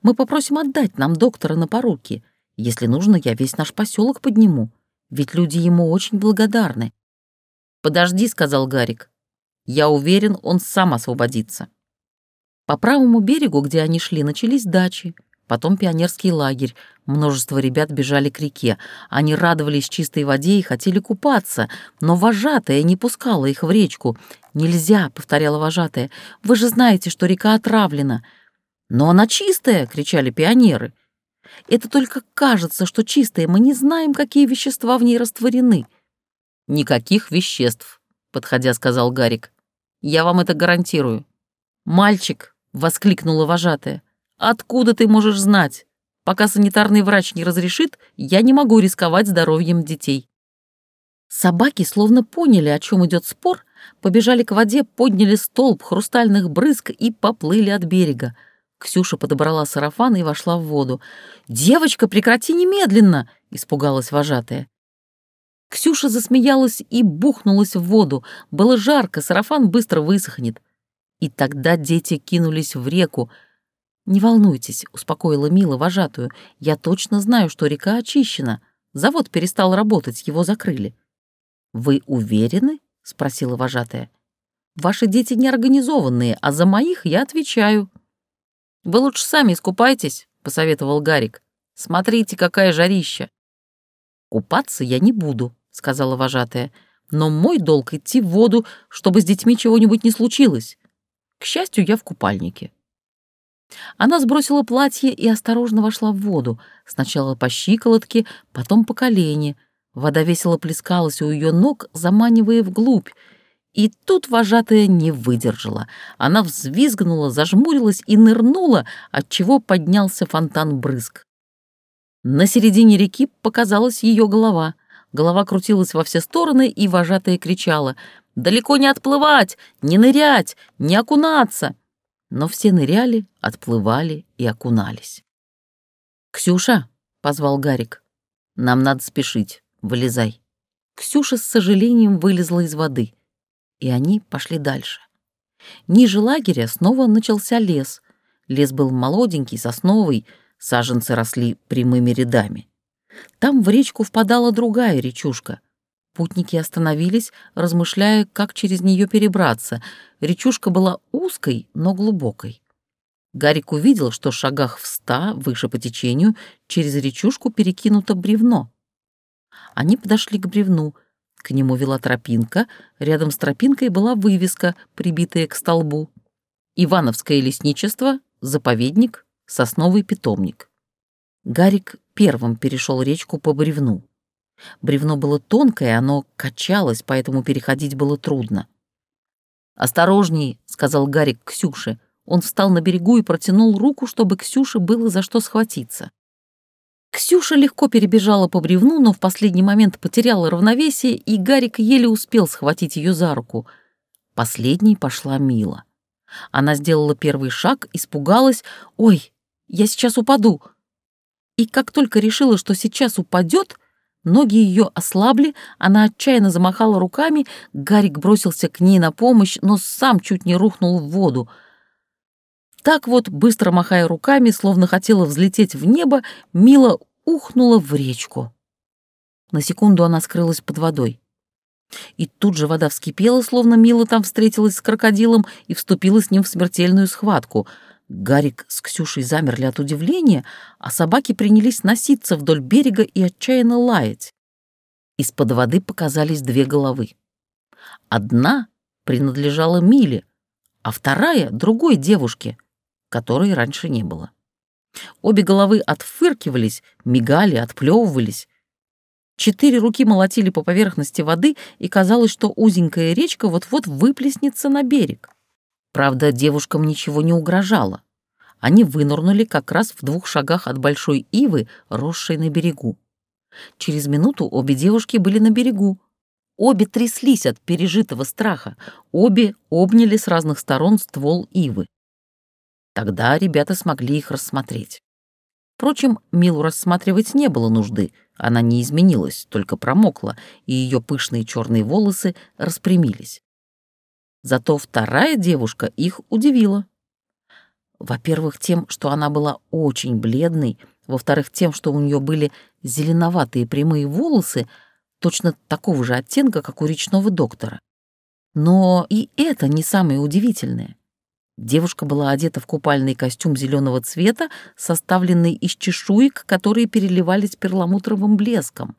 «Мы попросим отдать нам доктора на поруки. Если нужно, я весь наш поселок подниму, ведь люди ему очень благодарны. «Подожди», — сказал Гарик. «Я уверен, он сам освободится». По правому берегу, где они шли, начались дачи, потом пионерский лагерь. Множество ребят бежали к реке. Они радовались чистой воде и хотели купаться, но вожатая не пускала их в речку. «Нельзя», — повторяла вожатая, — «вы же знаете, что река отравлена». «Но она чистая!» — кричали пионеры. «Это только кажется, что чистая, мы не знаем, какие вещества в ней растворены». «Никаких веществ», — подходя сказал Гарик. «Я вам это гарантирую». «Мальчик», — воскликнула вожатая, — «откуда ты можешь знать? Пока санитарный врач не разрешит, я не могу рисковать здоровьем детей». Собаки словно поняли, о чем идет спор, побежали к воде, подняли столб хрустальных брызг и поплыли от берега. Ксюша подобрала сарафан и вошла в воду. «Девочка, прекрати немедленно!» — испугалась вожатая. Ксюша засмеялась и бухнулась в воду. Было жарко, сарафан быстро высохнет. И тогда дети кинулись в реку. «Не волнуйтесь», — успокоила Мила вожатую. «Я точно знаю, что река очищена. Завод перестал работать, его закрыли». «Вы уверены?» — спросила вожатая. «Ваши дети неорганизованные, а за моих я отвечаю». «Вы лучше сами искупайтесь», — посоветовал Гарик. «Смотрите, какая жарища». «Купаться я не буду», — сказала вожатая. «Но мой долг — идти в воду, чтобы с детьми чего-нибудь не случилось. К счастью, я в купальнике». Она сбросила платье и осторожно вошла в воду, сначала по щиколотке, потом по колени. Вода весело плескалась у ее ног, заманивая вглубь. И тут вожатая не выдержала. Она взвизгнула, зажмурилась и нырнула, отчего поднялся фонтан брызг. На середине реки показалась ее голова. Голова крутилась во все стороны, и вожатая кричала «Далеко не отплывать! Не нырять! Не окунаться!» Но все ныряли, отплывали и окунались. «Ксюша!» — позвал Гарик. «Нам надо спешить. Вылезай». Ксюша с сожалением вылезла из воды, и они пошли дальше. Ниже лагеря снова начался лес. Лес был молоденький, сосновый, саженцы росли прямыми рядами. Там в речку впадала другая речушка. Путники остановились, размышляя, как через нее перебраться. Речушка была узкой, но глубокой. Гарик увидел, что шагах в ста, выше по течению, через речушку перекинуто бревно. Они подошли к бревну. К нему вела тропинка, рядом с тропинкой была вывеска, прибитая к столбу. «Ивановское лесничество, заповедник, сосновый питомник. Гарик первым перешел речку по бревну. Бревно было тонкое, оно качалось, поэтому переходить было трудно. «Осторожней», — сказал Гарик Ксюше. Он встал на берегу и протянул руку, чтобы Ксюше было за что схватиться. Ксюша легко перебежала по бревну, но в последний момент потеряла равновесие, и Гарик еле успел схватить ее за руку. Последней пошла Мила. Она сделала первый шаг, испугалась. «Ой, я сейчас упаду!» И как только решила, что сейчас упадет, ноги ее ослабли, она отчаянно замахала руками, Гарик бросился к ней на помощь, но сам чуть не рухнул в воду. Так вот, быстро махая руками, словно хотела взлететь в небо, Мила ухнула в речку. На секунду она скрылась под водой. И тут же вода вскипела, словно Мила там встретилась с крокодилом и вступила с ним в смертельную схватку. Гарик с Ксюшей замерли от удивления, а собаки принялись носиться вдоль берега и отчаянно лаять. Из-под воды показались две головы. Одна принадлежала Миле, а вторая — другой девушке, которой раньше не было. Обе головы отфыркивались, мигали, отплевывались. Четыре руки молотили по поверхности воды, и казалось, что узенькая речка вот-вот выплеснется на берег. Правда, девушкам ничего не угрожало. Они вынырнули как раз в двух шагах от большой ивы, росшей на берегу. Через минуту обе девушки были на берегу. Обе тряслись от пережитого страха, обе обняли с разных сторон ствол ивы. Тогда ребята смогли их рассмотреть. Впрочем, Милу рассматривать не было нужды, она не изменилась, только промокла, и ее пышные черные волосы распрямились. Зато вторая девушка их удивила. Во-первых, тем, что она была очень бледной, во-вторых, тем, что у нее были зеленоватые прямые волосы, точно такого же оттенка, как у речного доктора. Но и это не самое удивительное. Девушка была одета в купальный костюм зеленого цвета, составленный из чешуек, которые переливались перламутровым блеском.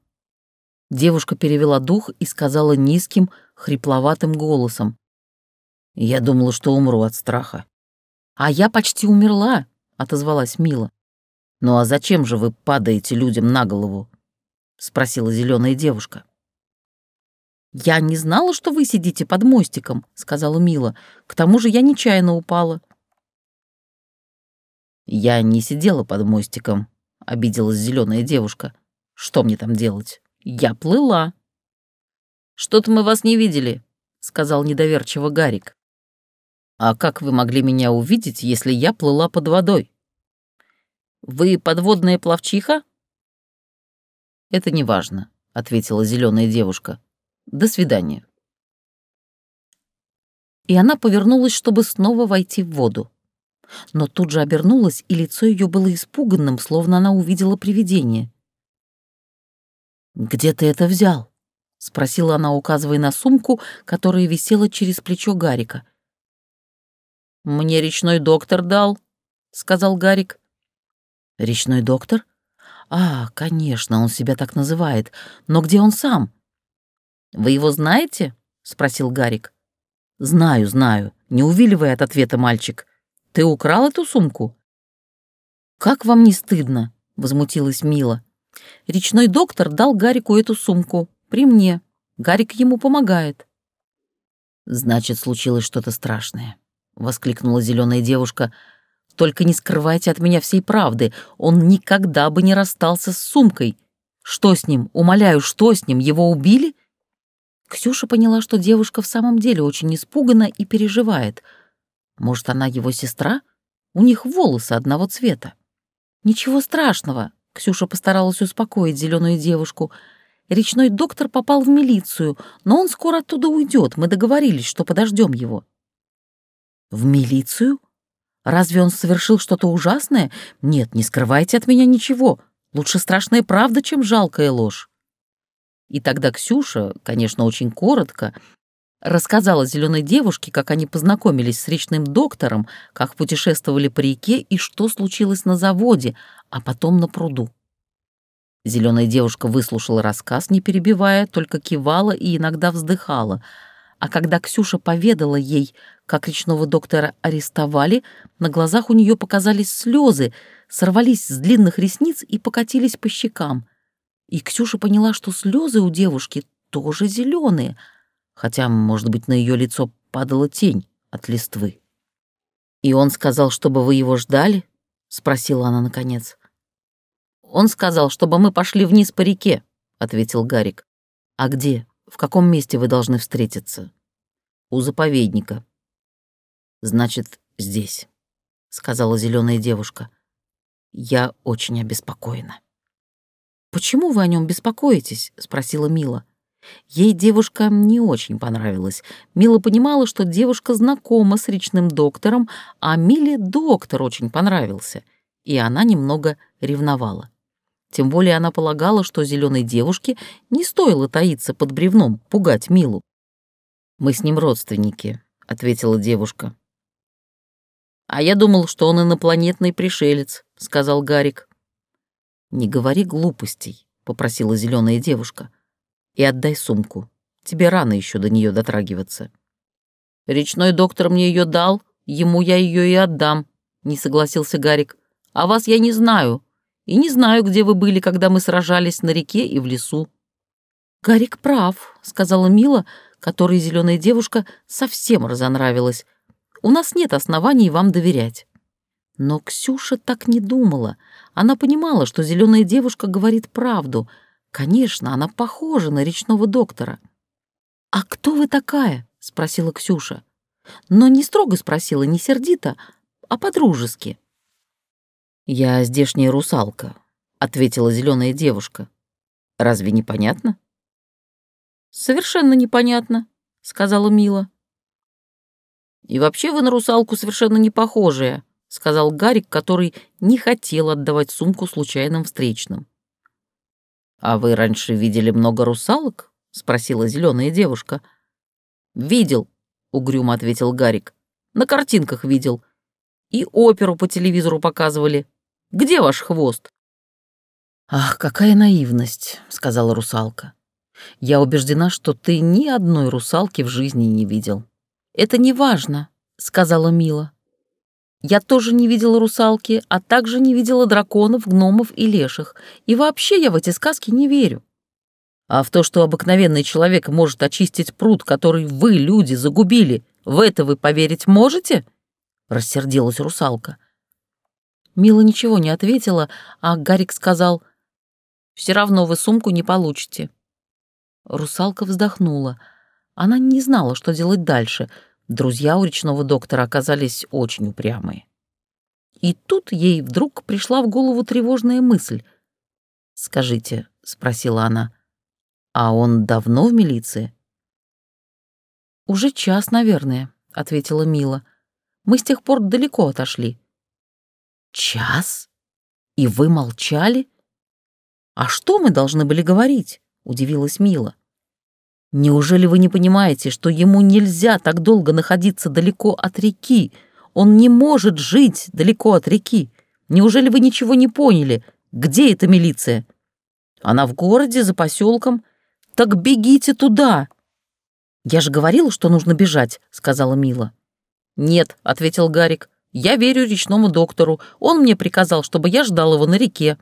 Девушка перевела дух и сказала низким, хрипловатым голосом. «Я думала, что умру от страха». «А я почти умерла», — отозвалась Мила. «Ну а зачем же вы падаете людям на голову?» — спросила зеленая девушка. «Я не знала, что вы сидите под мостиком», — сказала Мила. «К тому же я нечаянно упала». «Я не сидела под мостиком», — обиделась зеленая девушка. «Что мне там делать? Я плыла». «Что-то мы вас не видели», — сказал недоверчиво Гарик. «А как вы могли меня увидеть, если я плыла под водой?» «Вы подводная пловчиха?» «Это не важно», — ответила зеленая девушка. До свидания». И она повернулась, чтобы снова войти в воду. Но тут же обернулась, и лицо ее было испуганным, словно она увидела привидение. «Где ты это взял?» — спросила она, указывая на сумку, которая висела через плечо Гарика. «Мне речной доктор дал», — сказал Гарик. «Речной доктор? А, конечно, он себя так называет. Но где он сам?» «Вы его знаете?» — спросил Гарик. «Знаю, знаю. Не увиливай от ответа, мальчик. Ты украл эту сумку?» «Как вам не стыдно?» — возмутилась Мила. «Речной доктор дал Гарику эту сумку. При мне. Гарик ему помогает». «Значит, случилось что-то страшное», — воскликнула зеленая девушка. «Только не скрывайте от меня всей правды. Он никогда бы не расстался с сумкой. Что с ним? Умоляю, что с ним? Его убили?» Ксюша поняла, что девушка в самом деле очень испугана и переживает. Может, она его сестра? У них волосы одного цвета. Ничего страшного, Ксюша постаралась успокоить зеленую девушку. Речной доктор попал в милицию, но он скоро оттуда уйдет. Мы договорились, что подождем его. В милицию? Разве он совершил что-то ужасное? Нет, не скрывайте от меня ничего. Лучше страшная правда, чем жалкая ложь. И тогда Ксюша, конечно, очень коротко, рассказала зеленой девушке, как они познакомились с речным доктором, как путешествовали по реке и что случилось на заводе, а потом на пруду. Зеленая девушка выслушала рассказ, не перебивая, только кивала и иногда вздыхала. А когда Ксюша поведала ей, как речного доктора арестовали, на глазах у нее показались слезы, сорвались с длинных ресниц и покатились по щекам — и Ксюша поняла, что слезы у девушки тоже зеленые, хотя, может быть, на ее лицо падала тень от листвы. «И он сказал, чтобы вы его ждали?» — спросила она наконец. «Он сказал, чтобы мы пошли вниз по реке», — ответил Гарик. «А где? В каком месте вы должны встретиться?» «У заповедника». Значит, здесь, сказала зеленая девушка. Я очень обеспокоена. Почему вы о нем беспокоитесь? спросила Мила. Ей девушка не очень понравилась. Мила понимала, что девушка знакома с речным доктором, а Миле доктор очень понравился, и она немного ревновала. Тем более она полагала, что зеленой девушке не стоило таиться под бревном, пугать Милу. «Мы с ним родственники», — ответила девушка. «А я думал, что он инопланетный пришелец», — сказал Гарик. «Не говори глупостей», — попросила зеленая девушка и отдай сумку. Тебе рано еще до нее дотрагиваться. Речной доктор мне ее дал, ему я ее и отдам, не согласился Гарик. А вас я не знаю. И не знаю, где вы были, когда мы сражались на реке и в лесу. Гарик прав, сказала Мила, которой зеленая девушка совсем разонравилась. У нас нет оснований вам доверять. Но Ксюша так не думала. Она понимала, что зеленая девушка говорит правду — Конечно, она похожа на речного доктора. «А кто вы такая?» — спросила Ксюша. Но не строго спросила, не сердито, а по-дружески. «Я здешняя русалка», — ответила зеленая девушка. «Разве непонятно?» «Совершенно непонятно», — сказала Мила. «И вообще вы на русалку совершенно не похожая», — сказал Гарик, который не хотел отдавать сумку случайным встречным. «А вы раньше видели много русалок?» — спросила зеленая девушка. «Видел», — угрюмо ответил Гарик. «На картинках видел. И оперу по телевизору показывали. Где ваш хвост?» «Ах, какая наивность», — сказала русалка. «Я убеждена, что ты ни одной русалки в жизни не видел». «Это не важно», — сказала Мила. Я тоже не видела русалки, а также не видела драконов, гномов и леших. И вообще я в эти сказки не верю. А в то, что обыкновенный человек может очистить пруд, который вы, люди, загубили, в это вы поверить можете?» Рассердилась русалка. Мила ничего не ответила, а Гарик сказал, «Все равно вы сумку не получите». Русалка вздохнула. Она не знала, что делать дальше — Друзья у речного доктора оказались очень упрямые. И тут ей вдруг пришла в голову тревожная мысль. «Скажите», — спросила она, — «а он давно в милиции?» «Уже час, наверное», — ответила Мила. «Мы с тех пор далеко отошли». «Час? И вы молчали?» «А что мы должны были говорить?» — удивилась Мила. Неужели вы не понимаете, что ему нельзя так долго находиться далеко от реки? Он не может жить далеко от реки. Неужели вы ничего не поняли? Где эта милиция? Она в городе, за поселком. Так бегите туда. Я же говорила, что нужно бежать, сказала Мила. Нет, ответил Гарик. Я верю речному доктору. Он мне приказал, чтобы я ждал его на реке.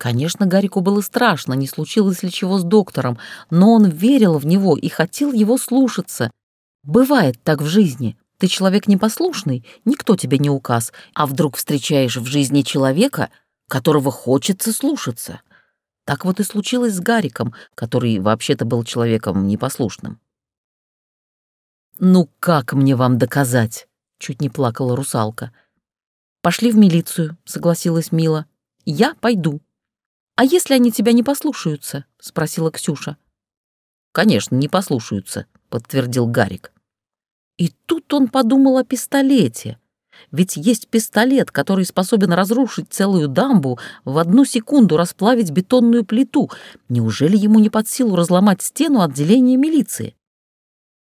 Конечно, Гарику было страшно, не случилось ли чего с доктором, но он верил в него и хотел его слушаться. Бывает так в жизни. Ты человек непослушный, никто тебе не указ, а вдруг встречаешь в жизни человека, которого хочется слушаться. Так вот и случилось с Гариком, который вообще-то был человеком непослушным. «Ну как мне вам доказать?» — чуть не плакала русалка. «Пошли в милицию», — согласилась Мила. «Я пойду». «А если они тебя не послушаются?» — спросила Ксюша. «Конечно, не послушаются», — подтвердил Гарик. И тут он подумал о пистолете. Ведь есть пистолет, который способен разрушить целую дамбу, в одну секунду расплавить бетонную плиту. Неужели ему не под силу разломать стену отделения милиции?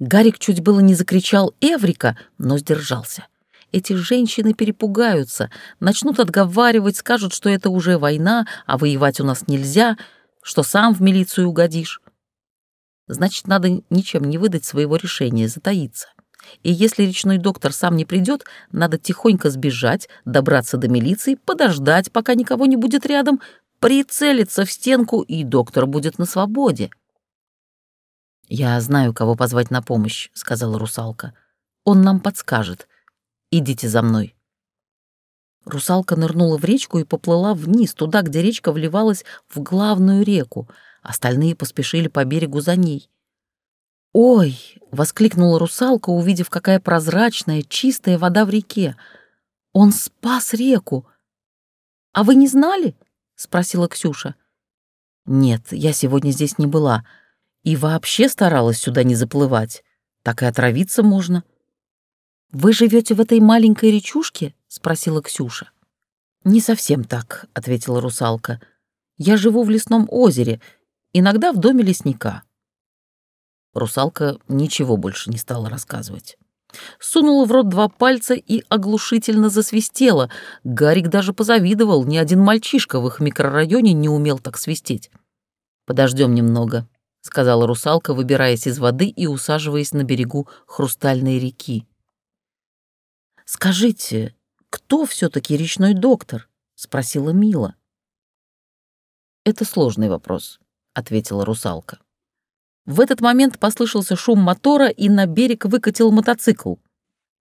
Гарик чуть было не закричал «Эврика», но сдержался. Эти женщины перепугаются, начнут отговаривать, скажут, что это уже война, а воевать у нас нельзя, что сам в милицию угодишь. Значит, надо ничем не выдать своего решения, затаиться. И если речной доктор сам не придет, надо тихонько сбежать, добраться до милиции, подождать, пока никого не будет рядом, прицелиться в стенку, и доктор будет на свободе. «Я знаю, кого позвать на помощь», — сказала русалка. «Он нам подскажет. Идите за мной». Русалка нырнула в речку и поплыла вниз, туда, где речка вливалась в главную реку. Остальные поспешили по берегу за ней. «Ой!» — воскликнула русалка, увидев, какая прозрачная, чистая вода в реке. «Он спас реку!» «А вы не знали?» — спросила Ксюша. «Нет, я сегодня здесь не была. И вообще старалась сюда не заплывать. Так и отравиться можно». «Вы живете в этой маленькой речушке?» — спросила Ксюша. «Не совсем так», — ответила русалка. «Я живу в лесном озере, иногда в доме лесника». Русалка ничего больше не стала рассказывать. Сунула в рот два пальца и оглушительно засвистела. Гарик даже позавидовал, ни один мальчишка в их микрорайоне не умел так свистеть. «Подождем немного», — сказала русалка, выбираясь из воды и усаживаясь на берегу хрустальной реки. «Скажите, кто все таки речной доктор?» — спросила Мила. «Это сложный вопрос», — ответила русалка. В этот момент послышался шум мотора, и на берег выкатил мотоцикл.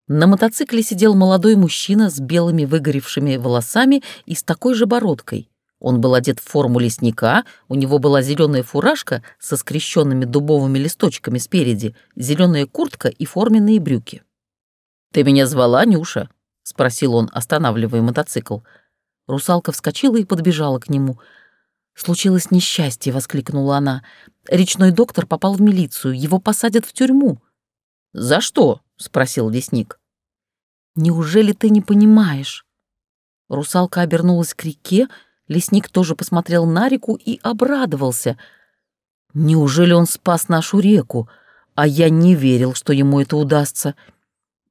На мотоцикле сидел молодой мужчина с белыми выгоревшими волосами и с такой же бородкой. Он был одет в форму лесника, у него была зеленая фуражка со скрещенными дубовыми листочками спереди, зеленая куртка и форменные брюки. «Ты меня звала, Нюша?» — спросил он, останавливая мотоцикл. Русалка вскочила и подбежала к нему — «Случилось несчастье», — воскликнула она. «Речной доктор попал в милицию, его посадят в тюрьму». «За что?» — спросил лесник. «Неужели ты не понимаешь?» Русалка обернулась к реке, лесник тоже посмотрел на реку и обрадовался. «Неужели он спас нашу реку? А я не верил, что ему это удастся».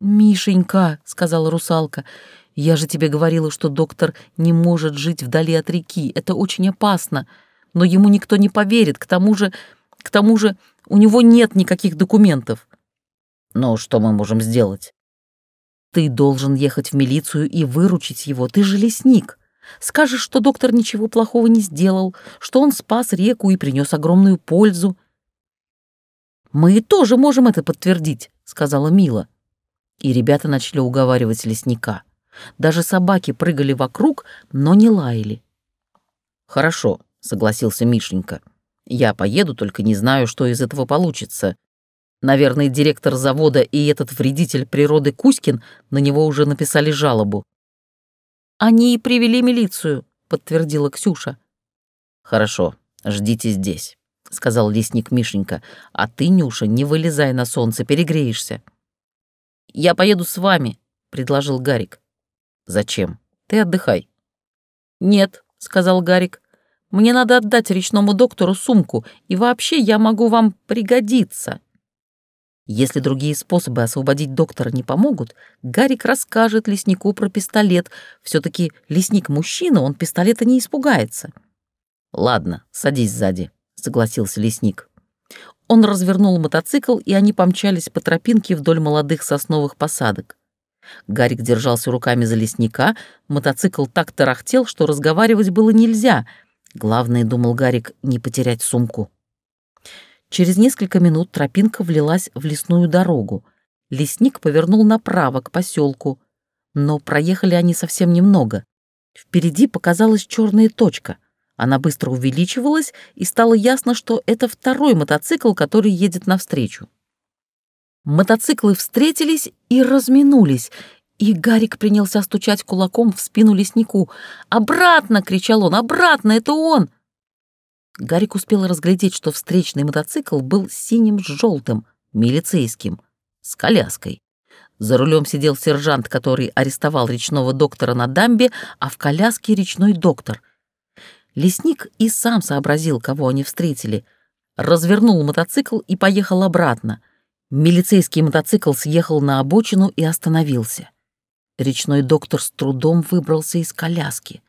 «Мишенька», — сказала русалка, — я же тебе говорила, что доктор не может жить вдали от реки. Это очень опасно. Но ему никто не поверит. К тому же, к тому же у него нет никаких документов. Но что мы можем сделать? Ты должен ехать в милицию и выручить его. Ты же лесник. Скажешь, что доктор ничего плохого не сделал, что он спас реку и принес огромную пользу. Мы тоже можем это подтвердить, сказала Мила. И ребята начали уговаривать лесника. Даже собаки прыгали вокруг, но не лаяли. «Хорошо», — согласился Мишенька. «Я поеду, только не знаю, что из этого получится. Наверное, директор завода и этот вредитель природы Кузькин на него уже написали жалобу». «Они и привели милицию», — подтвердила Ксюша. «Хорошо, ждите здесь», — сказал лесник Мишенька. «А ты, Нюша, не вылезай на солнце, перегреешься». «Я поеду с вами», — предложил Гарик. «Зачем? Ты отдыхай». «Нет», — сказал Гарик. «Мне надо отдать речному доктору сумку, и вообще я могу вам пригодиться». Если другие способы освободить доктора не помогут, Гарик расскажет леснику про пистолет. все таки лесник мужчина, он пистолета не испугается. «Ладно, садись сзади», — согласился лесник. Он развернул мотоцикл, и они помчались по тропинке вдоль молодых сосновых посадок. Гарик держался руками за лесника, мотоцикл так тарахтел, что разговаривать было нельзя. Главное, думал Гарик, не потерять сумку. Через несколько минут тропинка влилась в лесную дорогу. Лесник повернул направо, к поселку. Но проехали они совсем немного. Впереди показалась черная точка. Она быстро увеличивалась, и стало ясно, что это второй мотоцикл, который едет навстречу. Мотоциклы встретились и разминулись, и Гарик принялся стучать кулаком в спину леснику. «Обратно!» — кричал он. «Обратно! Это он!» Гарик успел разглядеть, что встречный мотоцикл был синим с желтым, милицейским, с коляской. За рулем сидел сержант, который арестовал речного доктора на дамбе, а в коляске речной доктор. Лесник и сам сообразил, кого они встретили. Развернул мотоцикл и поехал обратно — Милицейский мотоцикл съехал на обочину и остановился. Речной доктор с трудом выбрался из коляски.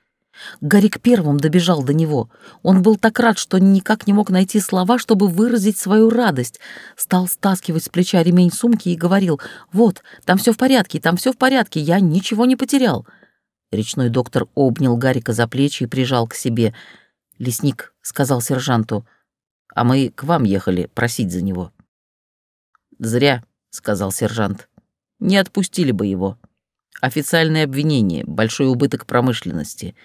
Гарик первым добежал до него. Он был так рад, что никак не мог найти слова, чтобы выразить свою радость. Стал стаскивать с плеча ремень сумки и говорил, «Вот, там все в порядке, там все в порядке, я ничего не потерял». Речной доктор обнял Гарика за плечи и прижал к себе. «Лесник», — сказал сержанту, — «а мы к вам ехали просить за него». «Зря», — сказал сержант. «Не отпустили бы его. Официальное обвинение, большой убыток промышленности.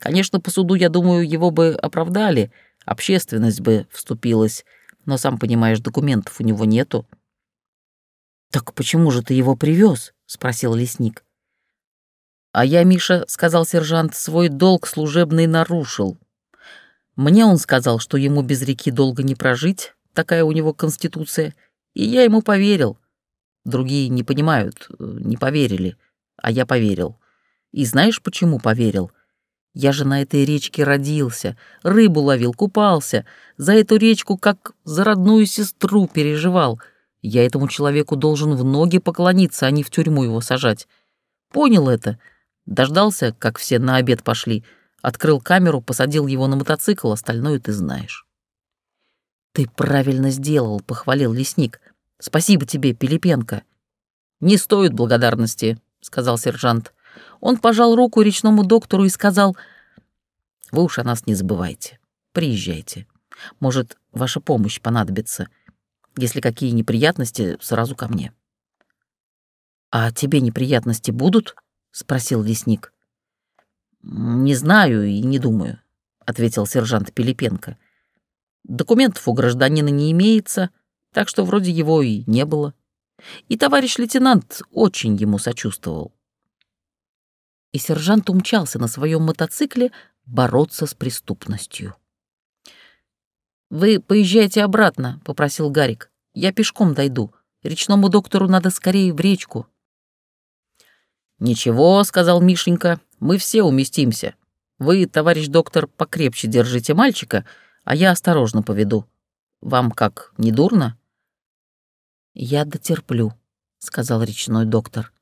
Конечно, по суду, я думаю, его бы оправдали, общественность бы вступилась. но, сам понимаешь, документов у него нету». «Так почему же ты его привез? спросил лесник. «А я, Миша, — сказал сержант, — свой долг служебный нарушил. Мне он сказал, что ему без реки долго не прожить, такая у него конституция, и я ему поверил. Другие не понимают, не поверили, а я поверил. И знаешь, почему поверил? Я же на этой речке родился, рыбу ловил, купался, за эту речку как за родную сестру переживал. Я этому человеку должен в ноги поклониться, а не в тюрьму его сажать. Понял это. Дождался, как все на обед пошли, открыл камеру, посадил его на мотоцикл, остальное ты знаешь. «Ты правильно сделал», — похвалил лесник. «Спасибо тебе, Пилипенко». «Не стоит благодарности», — сказал сержант. Он пожал руку речному доктору и сказал, «Вы уж о нас не забывайте. Приезжайте. Может, ваша помощь понадобится. Если какие неприятности, сразу ко мне». «А тебе неприятности будут?» — спросил лесник. «Не знаю и не думаю», — ответил сержант Пилипенко. «Документов у гражданина не имеется, так что вроде его и не было. И товарищ лейтенант очень ему сочувствовал и сержант умчался на своем мотоцикле бороться с преступностью. «Вы поезжайте обратно», — попросил Гарик. «Я пешком дойду. Речному доктору надо скорее в речку». «Ничего», — сказал Мишенька, — «мы все уместимся. Вы, товарищ доктор, покрепче держите мальчика, а я осторожно поведу. Вам как, не дурно?» «Я дотерплю», — сказал речной доктор.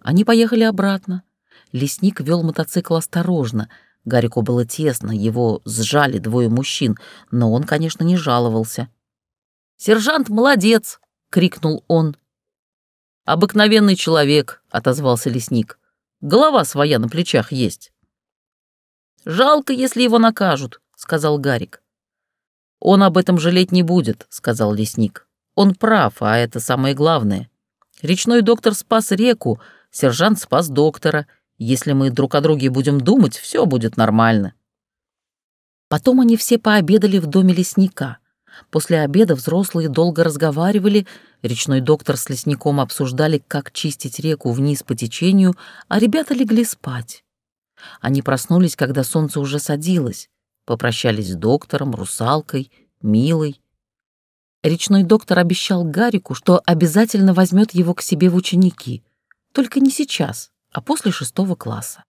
Они поехали обратно. Лесник вел мотоцикл осторожно. Гарику было тесно, его сжали двое мужчин, но он, конечно, не жаловался. «Сержант молодец!» — крикнул он. «Обыкновенный человек», — отозвался лесник. «Голова своя на плечах есть». «Жалко, если его накажут», — сказал Гарик. «Он об этом жалеть не будет», — сказал лесник. «Он прав, а это самое главное. Речной доктор спас реку, сержант спас доктора, если мы друг о друге будем думать, все будет нормально. Потом они все пообедали в доме лесника. После обеда взрослые долго разговаривали, речной доктор с лесником обсуждали, как чистить реку вниз по течению, а ребята легли спать. Они проснулись, когда солнце уже садилось, попрощались с доктором, русалкой, Милой. Речной доктор обещал Гарику, что обязательно возьмет его к себе в ученики. Только не сейчас, а после шестого класса.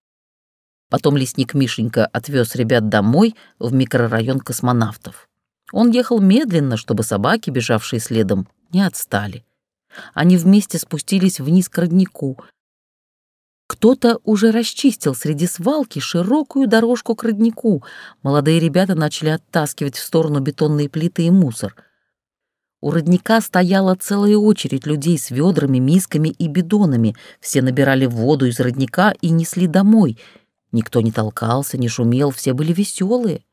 Потом лесник Мишенька отвез ребят домой в микрорайон космонавтов. Он ехал медленно, чтобы собаки, бежавшие следом, не отстали. Они вместе спустились вниз к роднику. Кто-то уже расчистил среди свалки широкую дорожку к роднику. Молодые ребята начали оттаскивать в сторону бетонные плиты и мусор — у родника стояла целая очередь людей с ведрами, мисками и бидонами. Все набирали воду из родника и несли домой. Никто не толкался, не шумел, все были веселые.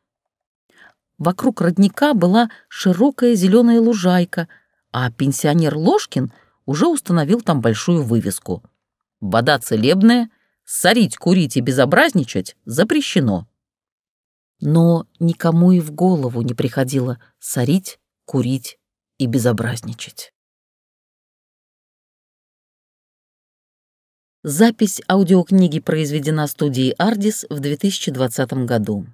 Вокруг родника была широкая зеленая лужайка, а пенсионер Ложкин уже установил там большую вывеску. «Вода целебная, сорить, курить и безобразничать запрещено». Но никому и в голову не приходило сорить, курить и безобразничать. Запись аудиокниги произведена студией «Ардис» в 2020 году.